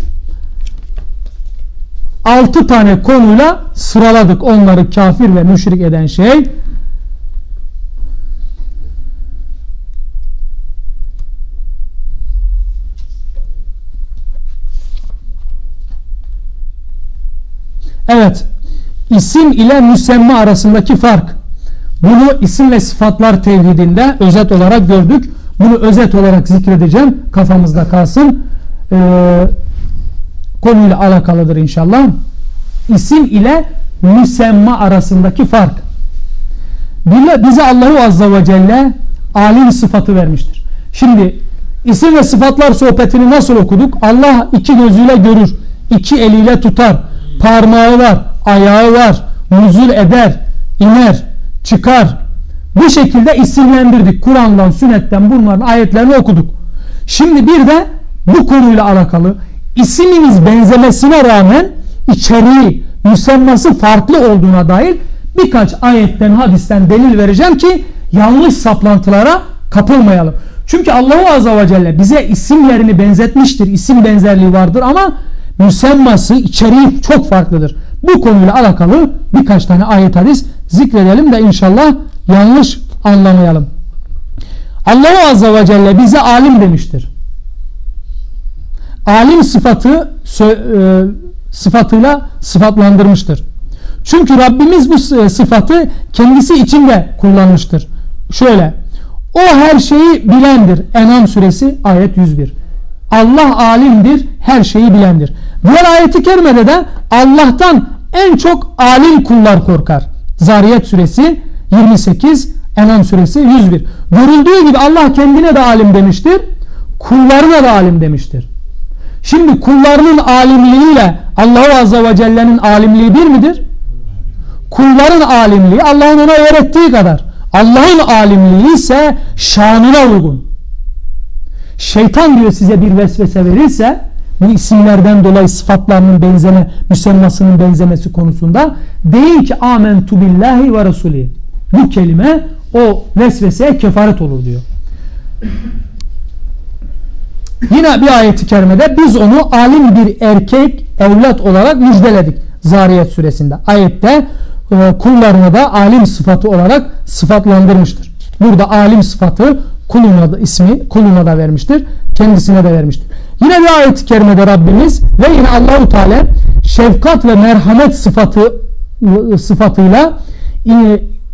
Altı tane konuyla sıraladık onları kafir ve müşrik eden şey. Evet. İsim ile müsemma arasındaki fark. Bunu isim ve sıfatlar tevhidinde özet olarak gördük. Bunu özet olarak zikredeceğim. Kafamızda kalsın. Ee, konuyla alakalıdır inşallah. İsim ile müsemma arasındaki fark. Bize Allahu Azze ve Celle alim sıfatı vermiştir. Şimdi isim ve sıfatlar sohbetini nasıl okuduk? Allah iki gözüyle görür, iki eliyle tutar, parmağı var, ayağı var, nüzul eder, iner, çıkar. Bu şekilde isimlendirdik. Kur'an'dan, sünnetten bunların ayetlerini okuduk. Şimdi bir de bu konuyla alakalı isiminiz benzemesine rağmen içeriği, müsemması farklı olduğuna dair birkaç ayetten, hadisten delil vereceğim ki yanlış saplantılara kapılmayalım. Çünkü Allahu Azze ve Celle bize isimlerini benzetmiştir. İsim benzerliği vardır ama müsemması, içeriği çok farklıdır. Bu konuyla alakalı birkaç tane ayet hadis zikredelim de inşallah yanlış anlamayalım. Allah Azze ve Celle bize alim demiştir. Alim sıfatı e, sıfatıyla sıfatlandırmıştır. Çünkü Rabbimiz bu e, sıfatı kendisi içinde kullanmıştır. Şöyle o her şeyi bilendir. Enam suresi ayet 101. Allah alimdir, her şeyi bilendir. Diğer ayeti kerimede de Allah'tan en çok alim kullar korkar. Zariyet suresi 28, Enam suresi 101. Görüldüğü gibi Allah kendine de alim demiştir. Kullarına da alim demiştir. Şimdi kullarının alimliğiyle Allahu Azze ve Celle'nin alimliği bir midir? Kulların alimliği Allah'ın ona öğrettiği kadar. Allah'ın alimliği ise şanına uygun. Şeytan diyor size bir vesvese verirse bu isimlerden dolayı sıfatlarının benzeme, müsemmasının benzemesi konusunda deyin ki amentu billahi ve resulü. Bu kelime o vesveseye kefaret olur diyor. Yine bir ayeti kerimede biz onu alim bir erkek evlat olarak müjdeledik. Zariyet suresinde. Ayette e, kullarına da alim sıfatı olarak sıfatlandırmıştır. Burada alim sıfatı kuluna da ismi kuluna da vermiştir. Kendisine de vermiştir. Yine bir ayet-i kerimede Rabbimiz ve yine Allahu Teala şefkat ve merhamet sıfatı sıfatıyla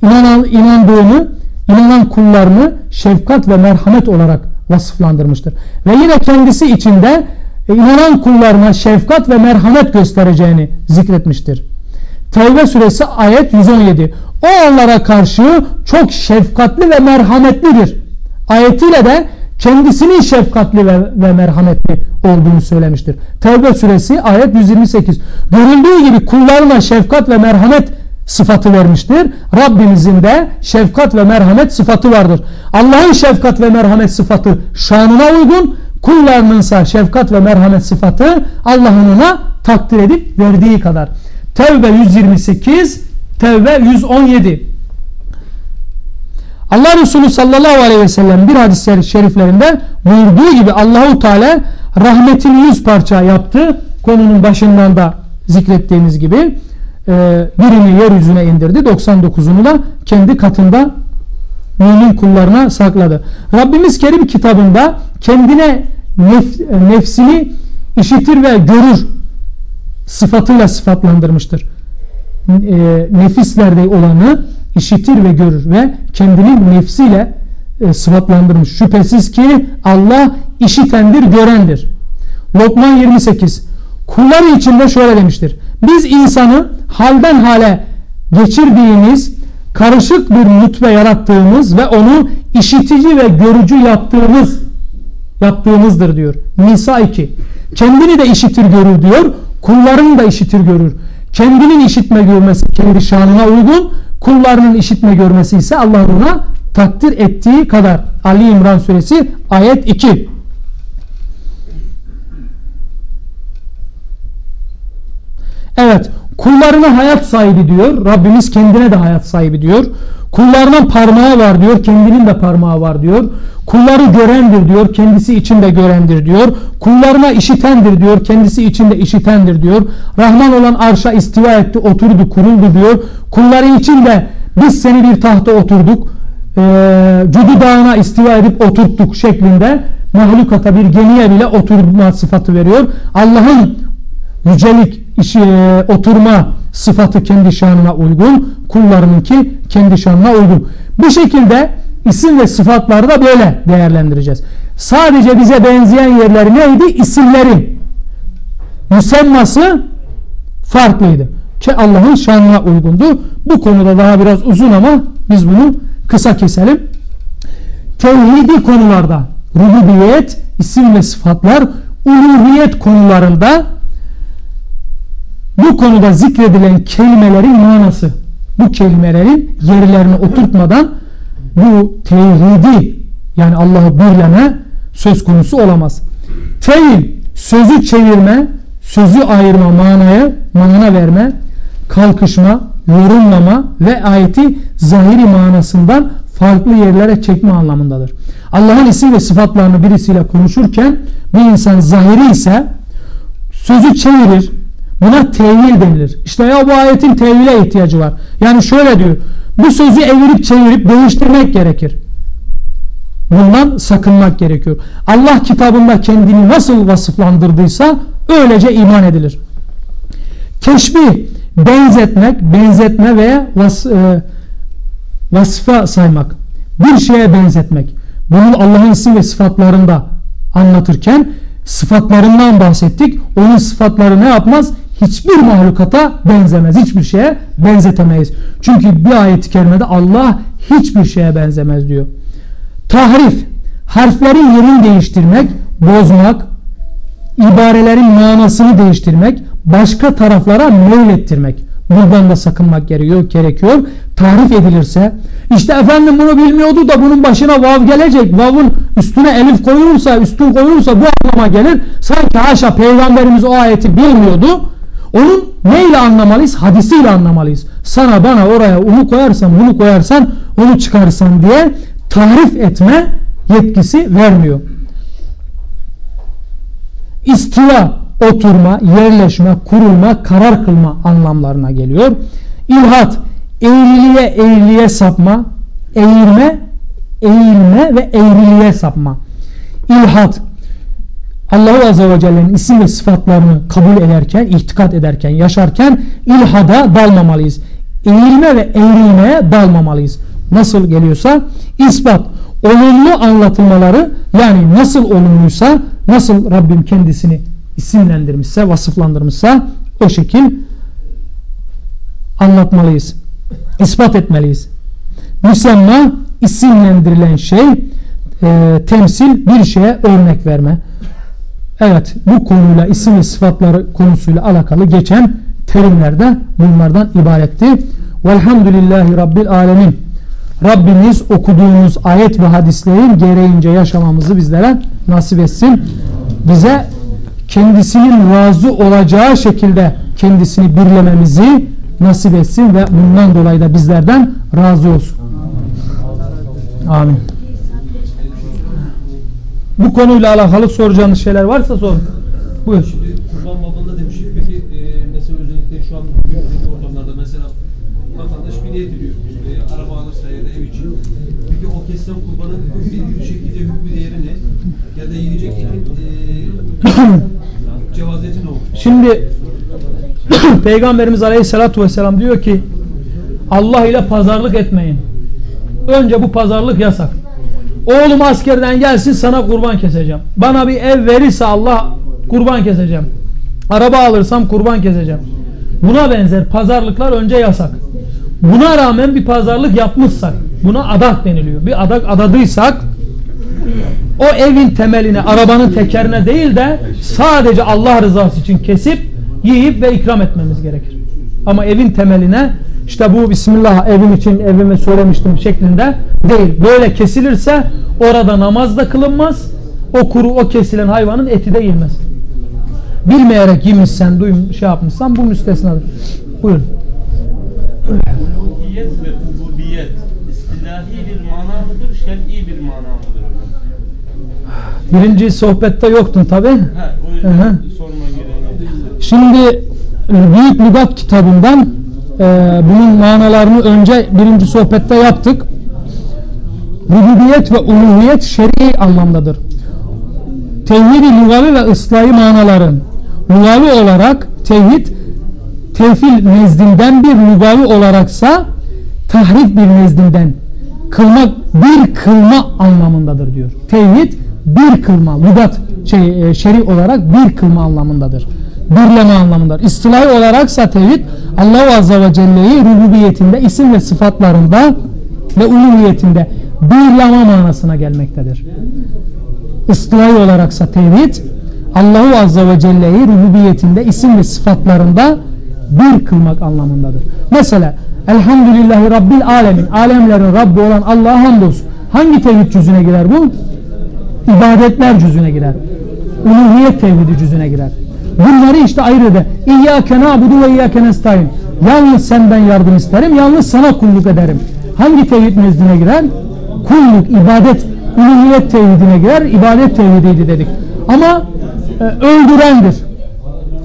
inanan, inandığını inanan kullarını şefkat ve merhamet olarak vasıflandırmıştır. Ve yine kendisi içinde inanan kullarına şefkat ve merhamet göstereceğini zikretmiştir. Tevbe suresi ayet 117. O onlara karşı çok şefkatli ve merhametlidir. Ayetiyle de kendisinin şefkatli ve, ve merhametli olduğunu söylemiştir. Tevbe suresi ayet 128. Görüldüğü gibi kullarına şefkat ve merhamet sıfatı vermiştir. Rabbimizin de şefkat ve merhamet sıfatı vardır. Allah'ın şefkat ve merhamet sıfatı şanına uygun, kullarınınsa şefkat ve merhamet sıfatı Allah'ın ona takdir edip verdiği kadar. Tevbe 128, Tevbe 117. Allah Resulü sallallahu aleyhi ve sellem bir hadis-i şeriflerinde buyurduğu gibi Allahu Teala rahmetini yüz parça yaptı. Konunun başından da zikrettiğimiz gibi e, birini yeryüzüne indirdi. 99'unu da kendi katında mümin kullarına sakladı. Rabbimiz Kerim kitabında kendine nef, nefsini işitir ve görür sıfatıyla sıfatlandırmıştır. E, nefislerde olanı işitir ve görür ve kendini nefsiyle e, sıfatlandırmış. Şüphesiz ki Allah işitendir, görendir. Lokman 28 Kulları içinde şöyle demiştir. Biz insanı halden hale geçirdiğimiz karışık bir nutfe yarattığımız ve onu işitici ve görücü yaptığımız yaptığımızdır diyor. Nisa 2. Kendini de işitir görür diyor. Kullarını da işitir görür. Kendinin işitme görmesi kendi şanına uygun. Kullarının işitme görmesi ise Allah'ın ona takdir ettiği kadar. Ali İmran suresi ayet 2. Evet kullarına hayat sahibi diyor. Rabbimiz kendine de hayat sahibi diyor. Kullarının parmağı var diyor. Kendinin de parmağı var diyor. Kulları görendir diyor. Kendisi içinde görendir diyor. Kullarına işitendir diyor. Kendisi içinde işitendir diyor. Rahman olan arşa istiva etti, oturdu, kuruldu diyor. Kulları içinde biz seni bir tahta oturduk. Ee, Cudu dağına istiva edip oturttuk şeklinde mahlukata bir gemiye bile oturma sıfatı veriyor. Allah'ın yücelik işi, e, oturma sıfatı kendi şanına uygun, kullarınınki kendi şanına uygun. Bu şekilde isim ve sıfatları da böyle değerlendireceğiz. Sadece bize benzeyen yerleri neydi? İsimlerin müsemması farklıydı. Ki Allah'ın şanına uygundu. Bu konuda daha biraz uzun ama biz bunu kısa keselim. Tevhidi konularda rububiyet, isim ve sıfatlar, uluhiyet konularında bu konuda zikredilen kelimelerin manası bu kelimelerin yerlerine oturtmadan bu tevhidi yani Allah'ı birleme söz konusu olamaz. Tevil sözü çevirme, sözü ayırma manaya, mana verme, kalkışma, yorumlama ve ayeti zahiri manasından farklı yerlere çekme anlamındadır. Allah'ın isim ve sıfatlarını birisiyle konuşurken bir insan zahiri ise sözü çevirir, Buna tevil denilir. İşte ya bu ayetin tevile ihtiyacı var. Yani şöyle diyor. Bu sözü evirip çevirip değiştirmek gerekir. Bundan sakınmak gerekiyor. Allah kitabında kendini nasıl vasıflandırdıysa öylece iman edilir. Teşbih, benzetmek, benzetme veya vas, e, vasıfa saymak. Bir şeye benzetmek. Bunu Allah'ın isim ve sıfatlarında anlatırken sıfatlarından bahsettik. Onun sıfatları ne yapmaz? Hiçbir mahlukata benzemez. Hiçbir şeye benzetemeyiz. Çünkü bir ayet-i kerimede Allah hiçbir şeye benzemez diyor. Tahrif, harflerin yerini değiştirmek, bozmak, ibarelerin manasını değiştirmek, başka taraflara meylettirmek. Buradan da sakınmak gerekiyor. gerekiyor. Tarif edilirse işte efendim bunu bilmiyordu da bunun başına vav gelecek. Vav'ın üstüne elif koyulursa, üstün koyulursa bu anlama gelir. Sanki haşa peygamberimiz o ayeti bilmiyordu. Onun neyle anlamalıyız? Hadisiyle anlamalıyız. Sana bana oraya onu koyarsan bunu koyarsan onu çıkarsan diye tarif etme yetkisi vermiyor. İstiva oturma, yerleşme, kurulma, karar kılma anlamlarına geliyor. İlhat eğriliğe eğriliğe sapma, eğirme, eğilme ve eğriliğe sapma. İlhat Allahu Azze ve Celle'nin isim ve sıfatlarını kabul ederken, ihtikat ederken, yaşarken ilhada dalmamalıyız. Eğilme ve eğrilmeye dalmamalıyız. Nasıl geliyorsa ispat, olumlu anlatılmaları yani nasıl olumluysa, nasıl Rabbim kendisini isimlendirmişse, vasıflandırmışsa o şekil anlatmalıyız. ispat etmeliyiz. Müsemma isimlendirilen şey e, temsil bir şeye örnek verme. Evet bu konuyla isim ve sıfatları konusuyla alakalı geçen terimlerde bunlardan ibaretti. Velhamdülillahi Rabbil Alemin. Rabbimiz okuduğumuz ayet ve hadislerin gereğince yaşamamızı bizlere nasip etsin. Bize kendisinin razı olacağı şekilde kendisini birlememizi nasip etsin ve bundan dolayı da bizlerden razı olsun. Amin. Bu konuyla alakalı soracağınız şeyler varsa sorun. Buyur. Şimdi kurban babında demiştik. Peki e, mesela özellikle şu an günümüzdeki ortamlarda mesela vatandaş bir niyet ediyor. E, araba alırsa ya da ev için. Peki o kesilen kurbanın bir, bir şekilde hükmü değeri ne? Ya da yiyecek etin e, cevaziyeti ne olur? Şimdi Peygamberimiz Aleyhisselatü Vesselam diyor ki Allah ile pazarlık etmeyin. Önce bu pazarlık yasak. Oğlum askerden gelsin sana kurban keseceğim. Bana bir ev verirse Allah kurban keseceğim. Araba alırsam kurban keseceğim. Buna benzer pazarlıklar önce yasak. Buna rağmen bir pazarlık yapmışsak buna adak deniliyor. Bir adak adadıysak o evin temeline, arabanın tekerine değil de sadece Allah rızası için kesip yiyip ve ikram etmemiz gerekir. Ama evin temeline işte bu Bismillah evim için evime söylemiştim şeklinde değil. Böyle kesilirse orada namaz da kılınmaz. O kuru o kesilen hayvanın eti de yenmez. Bilmeyerek yemişsen, duyum, şey yapmışsan bu müstesnadır. Buyurun. Uluhiyet ve ubudiyet istilahi bir mana mıdır, şer'i bir mana mıdır? Birinci sohbette yoktun tabi. Şimdi Büyük Lügat kitabından e, bunun manalarını önce birinci sohbette yaptık. Rububiyet ve uluhiyet şer'i anlamdadır. Tevhid-i lugavi ve ıslahi manaların lugavi olarak tevhid tevfil nezdinden bir lugavi olaraksa tahrif bir nezdinden kılmak bir kılma anlamındadır diyor. Tevhid bir kılma, lugat şey e, şer'i olarak bir kılma anlamındadır. Birleme anlamındadır. İstilahi olaraksa tevhid Allah Azze ve Celle'yi rububiyetinde, isim ve sıfatlarında ve uluhiyetinde birleme manasına gelmektedir. İstilahi olaraksa tevhid Allahu Azze ve Celle'yi rububiyetinde, isim ve sıfatlarında bir kılmak anlamındadır. Mesela Elhamdülillahi Rabbil Alemin alemlerin Rabbi olan Allah'a hamdolsun. Hangi tevhid cüzüne girer bu? İbadetler cüzüne girer. Uluhiyet tevhidi cüzüne girer. Bunları işte ayırt eder. İyyâke nâbudu ve iyyâke nestaîn. Yalnız senden yardım isterim, yalnız sana kulluk ederim. Hangi tevhid nezdine girer? Kulluk, ibadet, uluhiyet tevhidine girer. İbadet tevhidiydi dedik. Ama e, öldürendir.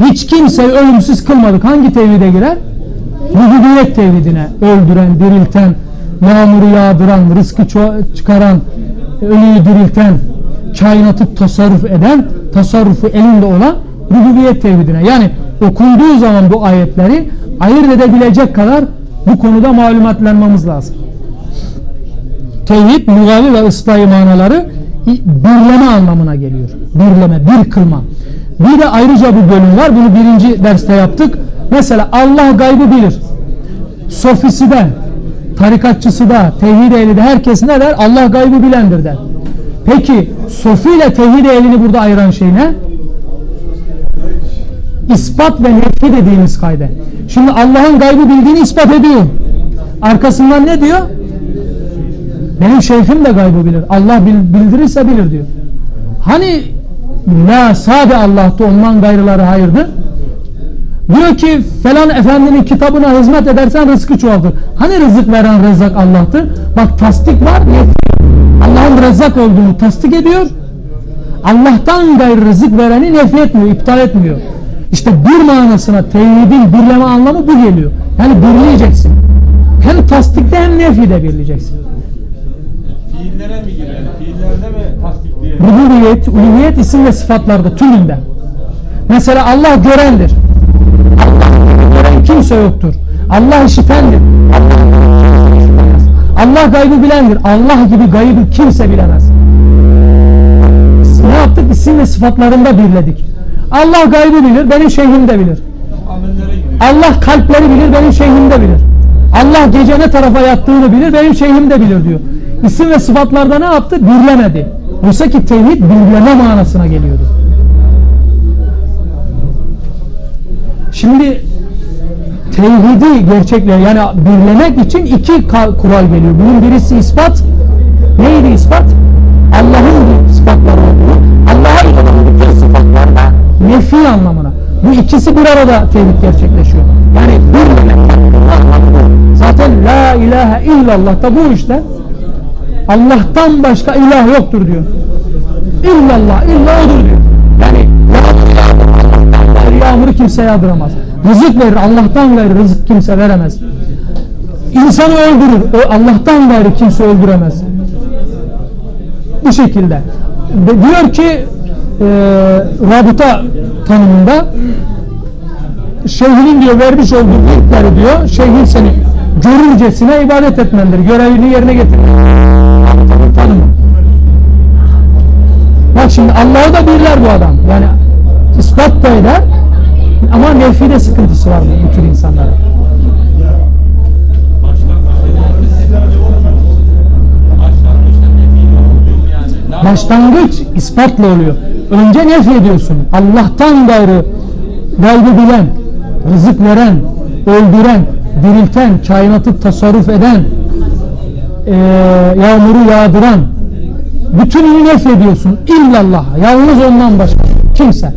Hiç kimseyi ölümsüz kılmadık. Hangi tevhide girer? Rububiyet tevhidine. Öldüren, dirilten, yağmuru yağdıran, rızkı çıkaran, ölüyü dirilten, kainatı tasarruf eden, tasarrufu elinde olan rububiyet tevhidine. Yani okunduğu zaman bu ayetleri ayırt edebilecek kadar bu konuda malumatlanmamız lazım. Tevhid, lugavi ve ıslahi manaları birleme anlamına geliyor. Birleme, bir kılma. Bir de ayrıca bu bölüm var. Bunu birinci derste yaptık. Mesela Allah gaybı bilir. Sofisi de, tarikatçısı da, tevhid ehli de herkes ne der? Allah gaybı bilendir der. Peki sofi ile tevhid ehlini burada ayıran şey ne? İspat ve nefi dediğimiz kayde. Şimdi Allah'ın gaybı bildiğini ispat ediyor. Arkasından ne diyor? Benim şeyhim de gaybı bilir. Allah bil- bildirirse bilir diyor. Hani la sade Allah'ta ondan gayrıları hayırdır? Diyor ki falan efendinin kitabına hizmet edersen rızkı çoğaltır. Hani rızık veren Rezzak Allah'tır? Bak tasdik var. Allah'ın Rezzak olduğunu tasdik ediyor. Allah'tan gayrı rızık vereni nefret etmiyor, iptal etmiyor. İşte bir manasına tevhidin birleme anlamı bu geliyor. Yani birleyeceksin. Hem tasdikte hem nefide birleyeceksin. Fiillere mi girer? Fiillerde mi tasdikliye? Rububiyet, uluhiyet isim ve sıfatlarda tümünde. Mesela Allah görendir. Allah gören kimse yoktur. Allah işitendir. Allah gaybı bilendir. Allah gibi gaybı kimse bilemez. Ne yaptık? İsim ve sıfatlarında birledik. Allah gaybı bilir, benim şeyhim de bilir. Allah kalpleri bilir benim şeyhim de bilir. Allah gece ne tarafa yattığını bilir benim şeyhim de bilir diyor. İsim ve sıfatlarda ne yaptı? Birlemedi. Oysa ki tevhid birleme manasına geliyordu. Şimdi tevhidi gerçekle yani birlemek için iki kural geliyor. Bunun birisi ispat. Neydi ispat? Allah'ın sıfatları olduğu. Allah'a inanıldığı sıfatlarla nefi anlamına. Bu ikisi bir arada tevhid gerçekleşiyor. Yani anlamı Zaten la ilahe illallah da bu işte. Allah'tan başka ilah yoktur diyor. İllallah, illa odur diyor. Yani yağmuru kimse yağdıramaz. Rızık verir, Allah'tan gayrı rızık kimse veremez. İnsanı öldürür, Allah'tan gayrı kimse öldüremez. Bu şekilde. Diyor ki e, rabıta tanımında şeyhinin diyor vermiş olduğu büyükleri diyor şeyhin seni görürcesine ibadet etmendir. Görevini yerine getirmendir. Tanımı. Bak şimdi Allah'ı da birler bu adam. Yani ispat da eder ama nefide sıkıntısı var bu tür insanlara. Başlangıç ispatla oluyor. Önce nef ediyorsun. Allah'tan gayrı gaybı bilen, rızık veren, öldüren, dirilten, kainatı tasarruf eden, e, yağmuru yağdıran, bütününü nef ediyorsun. İllallah. Yalnız ondan başka. Kimse.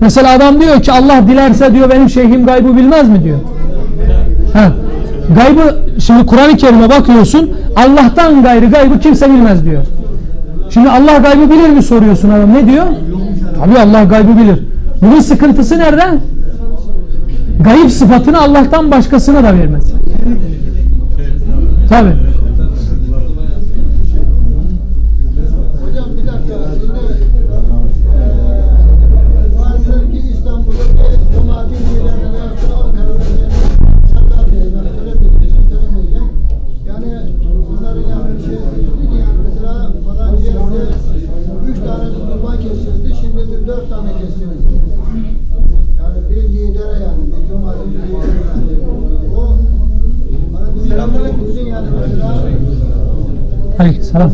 Mesela adam diyor ki Allah dilerse diyor benim şeyhim gaybı bilmez mi diyor. Ha. Gaybı şimdi Kur'an-ı Kerim'e bakıyorsun Allah'tan gayrı gaybı kimse bilmez diyor. Şimdi Allah gaybı bilir mi soruyorsun adam ne diyor? Tabi Allah gaybı bilir. Bunun sıkıntısı nerede? Gayip sıfatını Allah'tan başkasına da vermez. Tabi. Aleykümselam.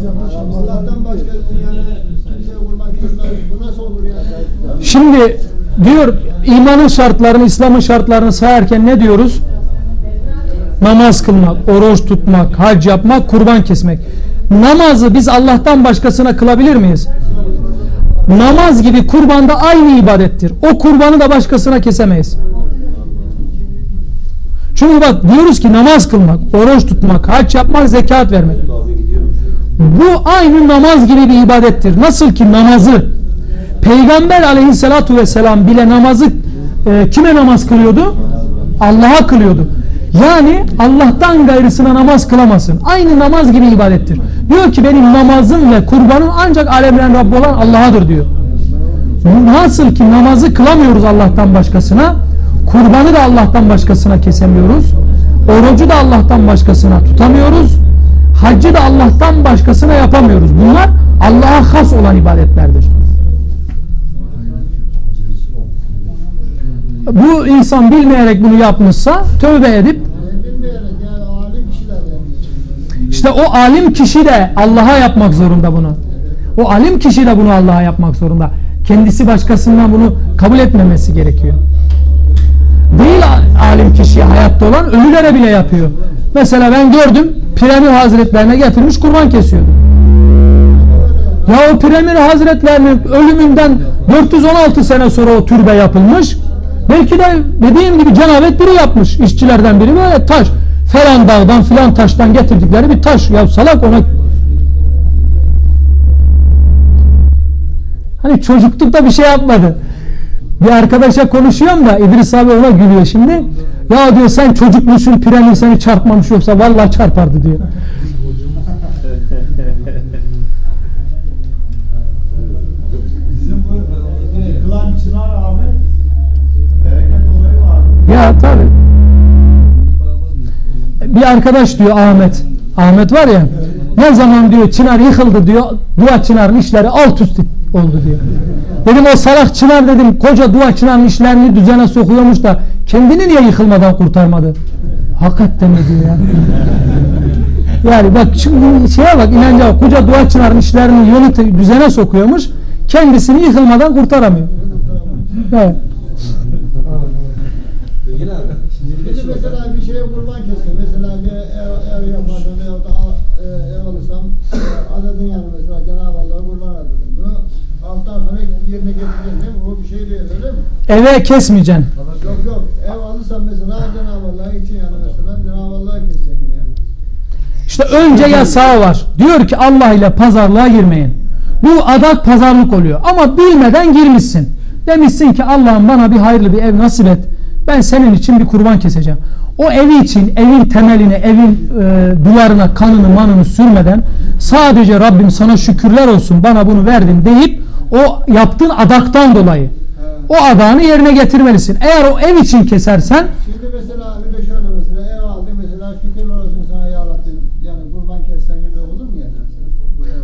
Şimdi diyor imanın şartlarını, İslam'ın şartlarını sayarken ne diyoruz? Namaz kılmak, oruç tutmak, hac yapmak, kurban kesmek. Namazı biz Allah'tan başkasına kılabilir miyiz? Namaz gibi kurban da aynı ibadettir. O kurbanı da başkasına kesemeyiz. Çünkü bak diyoruz ki namaz kılmak, oruç tutmak, hac yapmak, zekat vermek. Bu aynı namaz gibi bir ibadettir. Nasıl ki namazı Peygamber aleyhissalatu vesselam bile namazı e, kime namaz kılıyordu? Allah'a kılıyordu. Yani Allah'tan gayrısına namaz kılamasın. Aynı namaz gibi ibadettir. Diyor ki benim namazım ve kurbanım ancak alemlerin Rabbi olan Allah'adır diyor. Nasıl ki namazı kılamıyoruz Allah'tan başkasına, kurbanı da Allah'tan başkasına kesemiyoruz, orucu da Allah'tan başkasına tutamıyoruz, Haccı da Allah'tan başkasına yapamıyoruz. Bunlar Allah'a has olan ibadetlerdir. Bu insan bilmeyerek bunu yapmışsa tövbe edip işte o alim kişi de Allah'a yapmak zorunda bunu. O alim kişi de bunu Allah'a yapmak zorunda. Kendisi başkasından bunu kabul etmemesi gerekiyor. Değil alim kişi hayatta olan ölülere bile yapıyor. Mesela ben gördüm Piremir Hazretlerine getirmiş kurban kesiyordu. Ya o Piremir Hazretlerinin ölümünden 416 sene sonra o türbe yapılmış. Belki de dediğim gibi cenabet biri yapmış. işçilerden biri böyle taş. Falan dağdan filan taştan getirdikleri bir taş. Ya salak ona Hani çocuklukta bir şey yapmadı. Bir arkadaşa konuşuyorum da İdris abi ona gülüyor şimdi. Ya diyor sen çocukmuşsun pireni seni çarpmamış yoksa vallahi çarpardı diyor. Ya tabi. Bir arkadaş diyor Ahmet. Ahmet var ya ne zaman diyor çınar yıkıldı diyor dua çınarın işleri alt üst oldu diyor. Dedim o salak çınar dedim koca duaçıların işlerini düzene sokuyormuş da kendini niye yıkılmadan kurtarmadı? Hakikaten ne diyor ya? Yani bak şimdi şeye bak inanca bak koca duaçıların işlerini yöneti düzene sokuyormuş kendisini yıkılmadan kurtaramıyor. Evet. Şimdi mesela yerine mi? O bir şey değil öyle mi? Eve kesmeyeceksin. Yok yok. Ev alırsam mesela Cenab-ı Allah için yani mesela Cenab-ı Allah'a keseceğim yani. İşte önce yasağı var. Diyor ki Allah ile pazarlığa girmeyin. Bu adak pazarlık oluyor. Ama bilmeden girmişsin. Demişsin ki Allah'ım bana bir hayırlı bir ev nasip et. Ben senin için bir kurban keseceğim. O evi için evin temeline, evin e, duvarına kanını manını sürmeden sadece Rabbim sana şükürler olsun bana bunu verdin deyip o yaptığın adaktan dolayı o adağını yerine getirmelisin. Eğer o ev için kesersen Şimdi mesela bir de şöyle mesela ev aldım mesela şükürler olsun sana ya Rabbim. Yani kurban kessen gibi olur mu yani?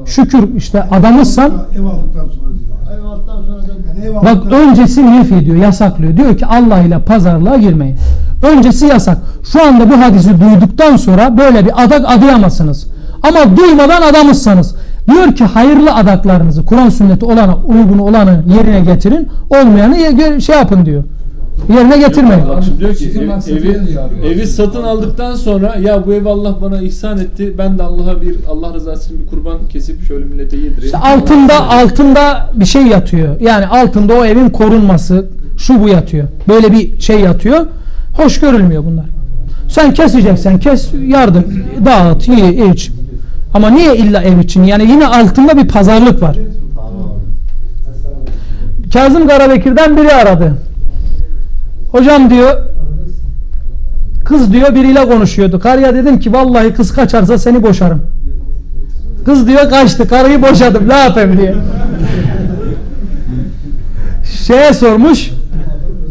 Şükür işte adamızsan Ev aldıktan sonra diyor. Ev aldıktan sonra da Yani Bak öncesi nef ediyor, yasaklıyor. Diyor ki Allah ile pazarlığa girmeyin. Öncesi yasak. Şu anda bu hadisi duyduktan sonra böyle bir adak adayamazsınız. Ama duymadan adamızsanız. Diyor ki hayırlı adaklarınızı Kur'an sünneti olana, uygun olanı yerine getirin. Olmayanı şey yapın diyor. Yerine getirmeyin. Bak şimdi diyor ki evi, evi, satın aldıktan sonra ya bu evi Allah bana ihsan etti. Ben de Allah'a bir Allah rızası için bir kurban kesip şöyle millete yedireyim. İşte altında altında bir şey yatıyor. Yani altında o evin korunması şu bu yatıyor. Böyle bir şey yatıyor. Hoş görülmüyor bunlar. Sen keseceksen kes yardım dağıt ye iç. Ama niye illa ev için? Yani yine altında bir pazarlık var. Kazım Karabekir'den biri aradı. Hocam diyor kız diyor biriyle konuşuyordu. Karıya dedim ki vallahi kız kaçarsa seni boşarım. Kız diyor kaçtı. Karıyı boşadım. Ne yapayım diye. Şeye sormuş.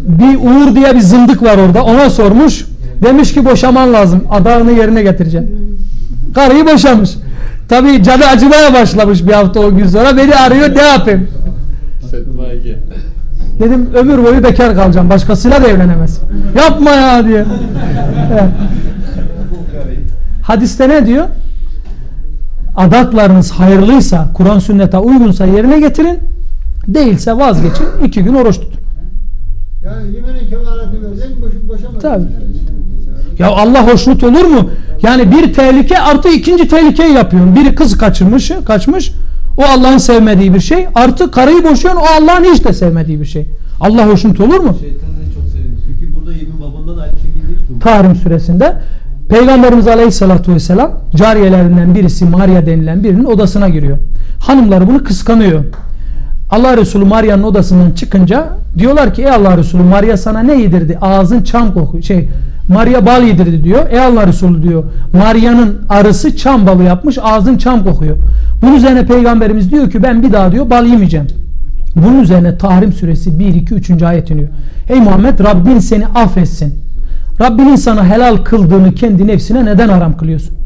Bir Uğur diye bir zındık var orada. Ona sormuş. Demiş ki boşaman lazım. Adağını yerine getireceksin. Karıyı boşamış. Tabii canı acımaya başlamış bir hafta o gün sonra. Beni arıyor ne yapayım? Dedim ömür boyu bekar kalacağım. Başkasıyla da evlenemez. Yapma ya diye. Evet. Hadiste ne diyor? Adaklarınız hayırlıysa, Kur'an sünnete uygunsa yerine getirin. Değilse vazgeçin. iki gün oruç tutun. yani yemenin kefaretini vereceksin boş, boşamadın. Tabii. Ya Allah hoşnut olur mu? Yani bir tehlike artı ikinci tehlikeyi yapıyorsun. Biri kız kaçırmış, kaçmış. O Allah'ın sevmediği bir şey. Artı karıyı boşuyorsun. O Allah'ın hiç de sevmediği bir şey. Allah hoşnut olur mu? Şeytan en çok sevdiği. Çünkü burada yemin babında da aynı şekilde Tahrim suresinde Peygamberimiz Aleyhisselatü Vesselam cariyelerinden birisi Maria denilen birinin odasına giriyor. Hanımları bunu kıskanıyor. Allah Resulü Maria'nın odasından çıkınca diyorlar ki ey Allah Resulü Maria sana ne yedirdi? Ağzın çam koku şey Maria bal yedirdi diyor. Ey Allah Resulü diyor. Maria'nın arısı çam balı yapmış ağzın çam kokuyor. Bunun üzerine peygamberimiz diyor ki ben bir daha diyor bal yemeyeceğim. Bunun üzerine Tahrim suresi 1 2 3. ayet iniyor. Ey Muhammed Rabbin seni affetsin. Rabbinin sana helal kıldığını kendi nefsine neden haram kılıyorsun?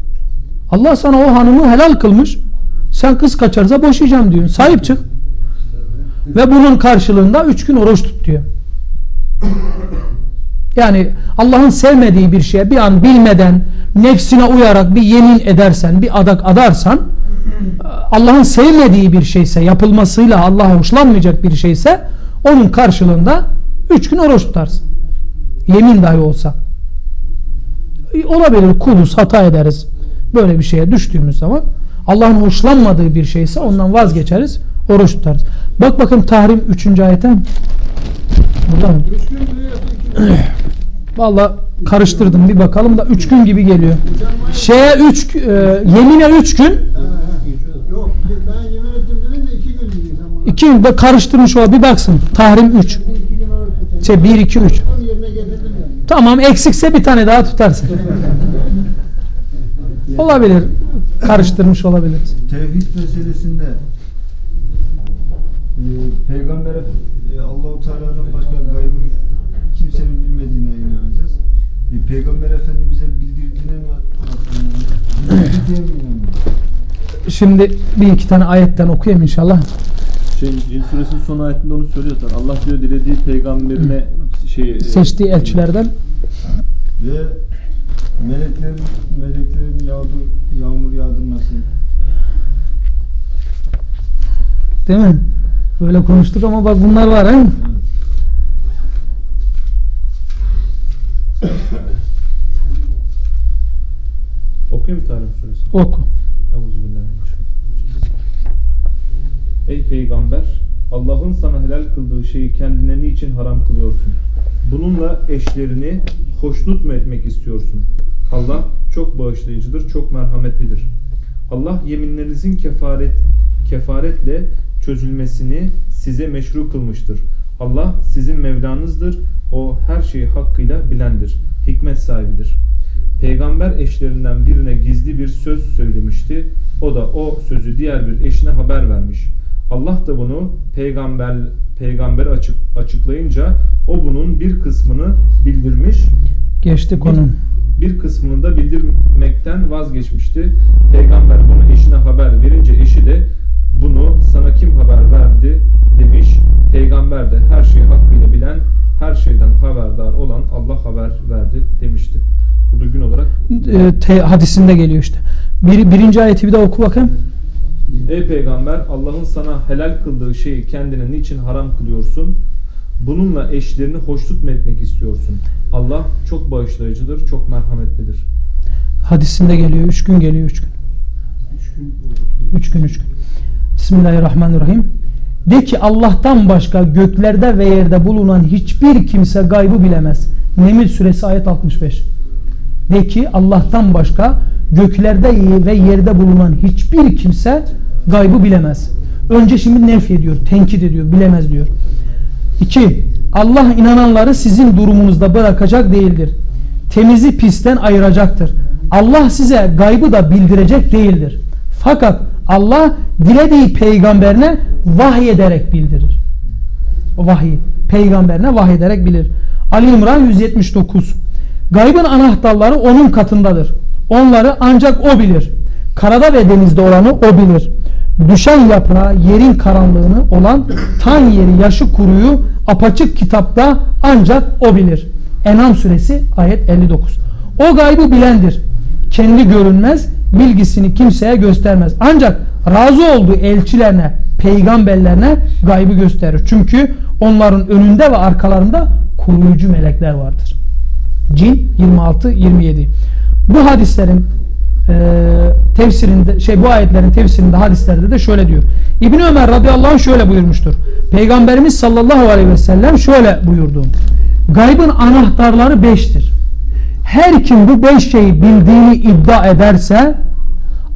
Allah sana o hanımı helal kılmış. Sen kız kaçarsa boşayacağım diyorsun. Sahip çık. Ve bunun karşılığında üç gün oruç tut diyor. Yani Allah'ın sevmediği bir şeye bir an bilmeden nefsine uyarak bir yemin edersen, bir adak adarsan Allah'ın sevmediği bir şeyse, yapılmasıyla Allah'a hoşlanmayacak bir şeyse onun karşılığında üç gün oruç tutarsın. Yemin dahi olsa. Olabilir kuluz, hata ederiz. Böyle bir şeye düştüğümüz zaman Allah'ın hoşlanmadığı bir şeyse ondan vazgeçeriz, oruç tutarız. Bak bakın Tahrim 3. ayete. Burada mı? Üç gün. Valla karıştırdım bir bakalım da 3 gün gibi geliyor. Şeye 3 yemine 3 gün Yok ben yemin ettim dedim de iki gün diyeyim sen bana. 2 gün de karıştırmış o bir baksın. Tahrim 3. Bir iki gün oruç tutayım. Şey 1 2 3. Tam yerine getirdim yani. Tamam eksikse bir tane daha tutarsın. Olabilir. Karıştırmış olabiliriz. Tevhid meselesinde e, Peygamber'e e, Allahu Teala'dan başka gaybı kimsenin bilmediğine inanacağız. E, Peygamber Efendimiz'e bildirdiğine inanıyoruz? Şimdi bir iki tane ayetten okuyayım inşallah. Şey, Cin suresinin son ayetinde onu söylüyor. Allah diyor dilediği peygamberine şey e, Seçtiği elçilerden Ve meleklerin, meleklerin yağdır, yağmur yağdırması. değil mi? Böyle konuştuk ama bak bunlar var he? Okuyayım Tarih suresini? Oku. Ey peygamber Allah'ın sana helal kıldığı şeyi kendine niçin haram kılıyorsun? Bununla eşlerini hoşnut mu etmek istiyorsun? Allah çok bağışlayıcıdır, çok merhametlidir. Allah yeminlerinizin kefaret kefaretle çözülmesini size meşru kılmıştır. Allah sizin Mevlanızdır. O her şeyi hakkıyla bilendir. Hikmet sahibidir. Peygamber eşlerinden birine gizli bir söz söylemişti. O da o sözü diğer bir eşine haber vermiş. Allah da bunu peygamber peygamber açık, açıklayınca o bunun bir kısmını bildirmiş, Geçti konu. bir kısmını da bildirmekten vazgeçmişti. Peygamber bunu eşine haber verince eşi de bunu sana kim haber verdi demiş. Peygamber de her şeyi hakkıyla bilen, her şeyden haberdar olan Allah haber verdi demişti. Burada gün olarak E, te- hadisinde geliyor işte. Bir, birinci ayeti bir de oku bakayım. Ey peygamber Allah'ın sana helal kıldığı şeyi kendine niçin haram kılıyorsun? Bununla eşlerini hoşnut mu etmek istiyorsun? Allah çok bağışlayıcıdır, çok merhametlidir. Hadisinde geliyor. Üç gün geliyor. Üç gün. Üç gün üç gün. Bismillahirrahmanirrahim. De ki Allah'tan başka göklerde ve yerde bulunan hiçbir kimse gaybı bilemez. Neml suresi ayet 65. De ki Allah'tan başka göklerde ve yerde bulunan hiçbir kimse gaybı bilemez. Önce şimdi nef ediyor, tenkit ediyor, bilemez diyor. 2. Allah inananları sizin durumunuzda bırakacak değildir. Temizi pisten ayıracaktır. Allah size gaybı da bildirecek değildir. Fakat Allah dilediği peygamberine vahiy ederek bildirir. O vahiy peygamberine vahiy ederek bilir. Ali İmran 179. Gaybın anahtarları onun katındadır. Onları ancak o bilir. Karada ve denizde olanı o bilir. Düşen yaprağı yerin karanlığını olan tan yeri yaşı kuruyu apaçık kitapta ancak o bilir. Enam suresi ayet 59. O gaybı bilendir. Kendi görünmez bilgisini kimseye göstermez. Ancak razı olduğu elçilerine, peygamberlerine gaybı gösterir. Çünkü onların önünde ve arkalarında koruyucu melekler vardır. Cin 26-27 Bu hadislerin e, tefsirinde şey bu ayetlerin tefsirinde hadislerde de şöyle diyor. İbn Ömer radıyallahu anh şöyle buyurmuştur. Peygamberimiz sallallahu aleyhi ve sellem şöyle buyurdu. Gaybın anahtarları beştir. Her kim bu beş şeyi bildiğini iddia ederse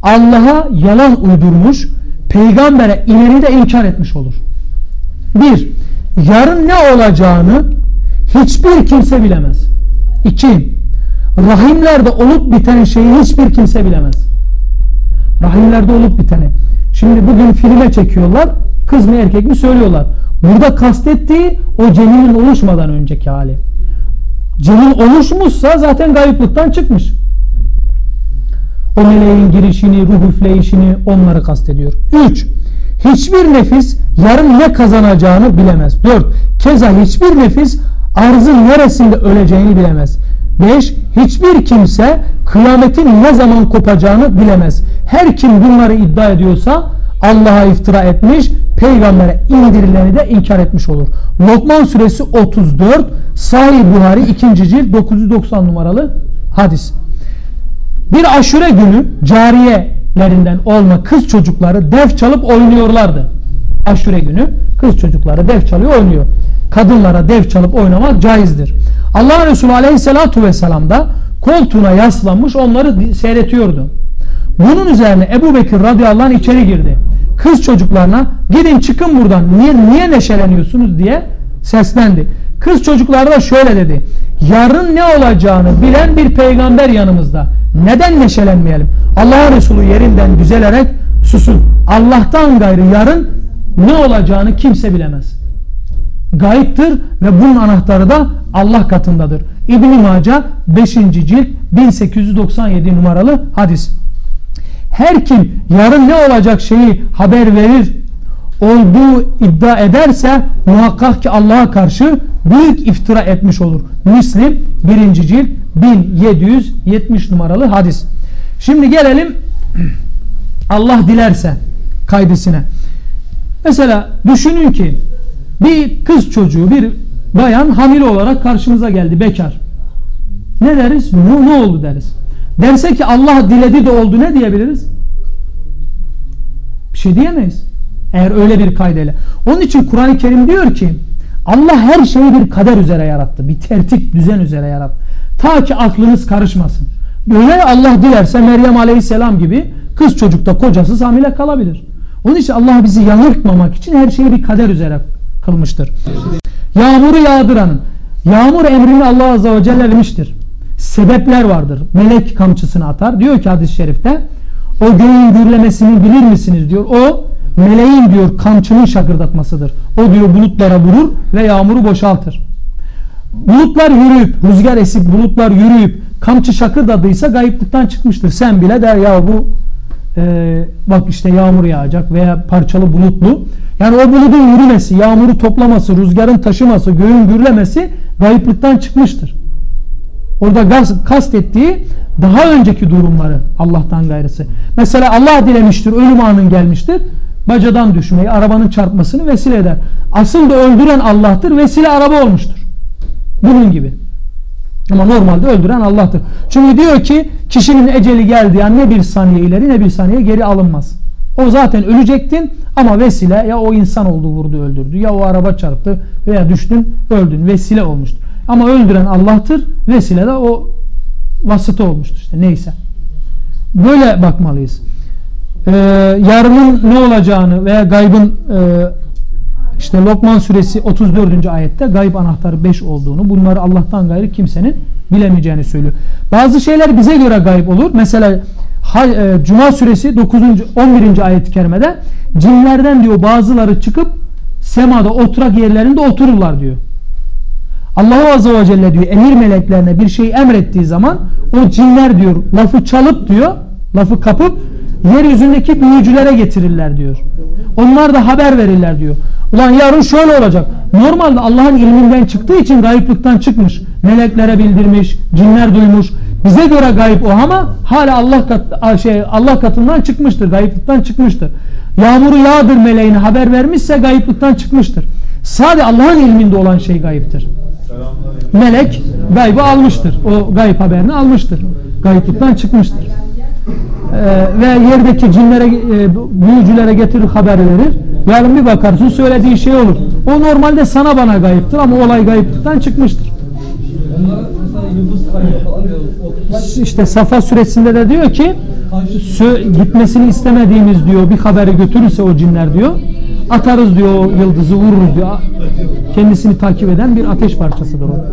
Allah'a yalan uydurmuş, peygambere ileride inkar etmiş olur. Bir, yarın ne olacağını hiçbir kimse bilemez. İki, rahimlerde olup biten şeyi hiçbir kimse bilemez. Rahimlerde olup biteni. Şimdi bugün filme çekiyorlar. Kız mı erkek mi söylüyorlar. Burada kastettiği o ceninin oluşmadan önceki hali. Cenin oluşmuşsa zaten gayıplıktan çıkmış. O meleğin girişini, ruh üfleyişini onları kastediyor. 3. Hiçbir nefis yarın ne kazanacağını bilemez. 4. Keza hiçbir nefis arzın neresinde öleceğini bilemez. 5. Hiçbir kimse kıyametin ne zaman kopacağını bilemez. Her kim bunları iddia ediyorsa Allah'a iftira etmiş, peygambere indirileni de inkar etmiş olur. Lokman suresi 34, Sahih Buhari 2. cilt 990 numaralı hadis. Bir aşure günü cariyelerinden olma kız çocukları dev çalıp oynuyorlardı. Aşure günü kız çocukları dev çalıyor oynuyor. Kadınlara dev çalıp oynamak caizdir. Allah Resulü aleyhissalatu vesselam da koltuğuna yaslanmış onları seyretiyordu. Bunun üzerine Ebu Bekir radıyallahu anh içeri girdi. Kız çocuklarına gidin çıkın buradan niye, niye neşeleniyorsunuz diye seslendi. Kız çocukları da şöyle dedi. Yarın ne olacağını bilen bir peygamber yanımızda. Neden neşelenmeyelim? Allah Resulü yerinden düzelerek susun. Allah'tan gayrı yarın ne olacağını kimse bilemez. Gayiptir ve bunun anahtarı da Allah katındadır. İbn-i Maca 5. cilt 1897 numaralı hadis. Her kim yarın ne olacak şeyi haber verir, olduğu iddia ederse muhakkak ki Allah'a karşı büyük iftira etmiş olur. Müslim 1. cilt 1770 numaralı hadis. Şimdi gelelim Allah dilerse kaydısına. Mesela düşünün ki bir kız çocuğu bir bayan hamile olarak karşımıza geldi bekar. Ne deriz? Ne, ne oldu deriz. Derse ki Allah diledi de oldu ne diyebiliriz? Bir şey diyemeyiz. Eğer öyle bir kaydıyla. Onun için Kur'an-ı Kerim diyor ki Allah her şeyi bir kader üzere yarattı. Bir tertip düzen üzere yarattı. Ta ki aklınız karışmasın. Böyle Allah dilerse Meryem Aleyhisselam gibi kız çocukta kocasız hamile kalabilir. Onun için Allah bizi yanıltmamak için her şeyi bir kader üzere kılmıştır. Yağmuru yağdıranın yağmur emrini Allah Azze ve Celle vermiştir. Sebepler vardır. Melek kamçısını atar. Diyor ki hadis-i şerifte o göğün gürlemesini bilir misiniz diyor. O meleğin diyor kamçının şakırdatmasıdır. O diyor bulutlara vurur ve yağmuru boşaltır. Bulutlar yürüyüp, rüzgar esip bulutlar yürüyüp kamçı şakırdadıysa gayiplikten çıkmıştır. Sen bile der ya bu e, bak işte yağmur yağacak veya parçalı bulutlu. Yani o bulutun yürümesi, yağmuru toplaması, rüzgarın taşıması, göğün gürlemesi gayiplikten çıkmıştır. Orada kastettiği daha önceki durumları Allah'tan gayrısı. Mesela Allah dilemiştir, ölüm anın gelmiştir. Bacadan düşmeyi, arabanın çarpmasını vesile eder. Asıl da öldüren Allah'tır, vesile araba olmuştur. Bunun gibi. Ama normalde öldüren Allah'tır. Çünkü diyor ki kişinin eceli geldi yani ne bir saniye ileri ne bir saniye geri alınmaz. O zaten ölecektin ama vesile ya o insan oldu vurdu öldürdü ya o araba çarptı veya düştün öldün vesile olmuştur. Ama öldüren Allah'tır vesile de o vasıta olmuştur işte neyse. Böyle bakmalıyız. Ee, yarının ne olacağını veya gaybın e, işte Lokman suresi 34. ayette gayb anahtarı 5 olduğunu, bunları Allah'tan gayrı kimsenin bilemeyeceğini söylüyor. Bazı şeyler bize göre gayb olur. Mesela e, Cuma suresi 9. 11. ayet-i kerimede cinlerden diyor bazıları çıkıp semada oturak yerlerinde otururlar diyor. Allah Azze ve Celle diyor emir meleklerine bir şey emrettiği zaman o cinler diyor lafı çalıp diyor lafı kapıp yeryüzündeki büyücülere getirirler diyor. Onlar da haber verirler diyor. Ulan yarın şöyle olacak. Normalde Allah'ın ilminden çıktığı için gayiplikten çıkmış. Meleklere bildirmiş, cinler duymuş. Bize göre gayip o ama hala Allah kat, şey Allah katından çıkmıştır. Gayiplikten çıkmıştır. Yağmuru yağdır meleğine haber vermişse gayiplikten çıkmıştır. Sadece Allah'ın ilminde olan şey gayiptir. Melek gaybı almıştır. O gayip haberini almıştır. Gayiplikten çıkmıştır. Ee, ve yerdeki cinlere, e, büyücülere getirir haber verir. Yarın bir bakarsın söylediği şey olur. O normalde sana bana gayiptir ama olay gayiplikten çıkmıştır. İşte Safa suresinde de diyor ki gitmesini istemediğimiz diyor bir haberi götürürse o cinler diyor atarız diyor yıldızı vururuz diyor kendisini takip eden bir ateş parçasıdır o.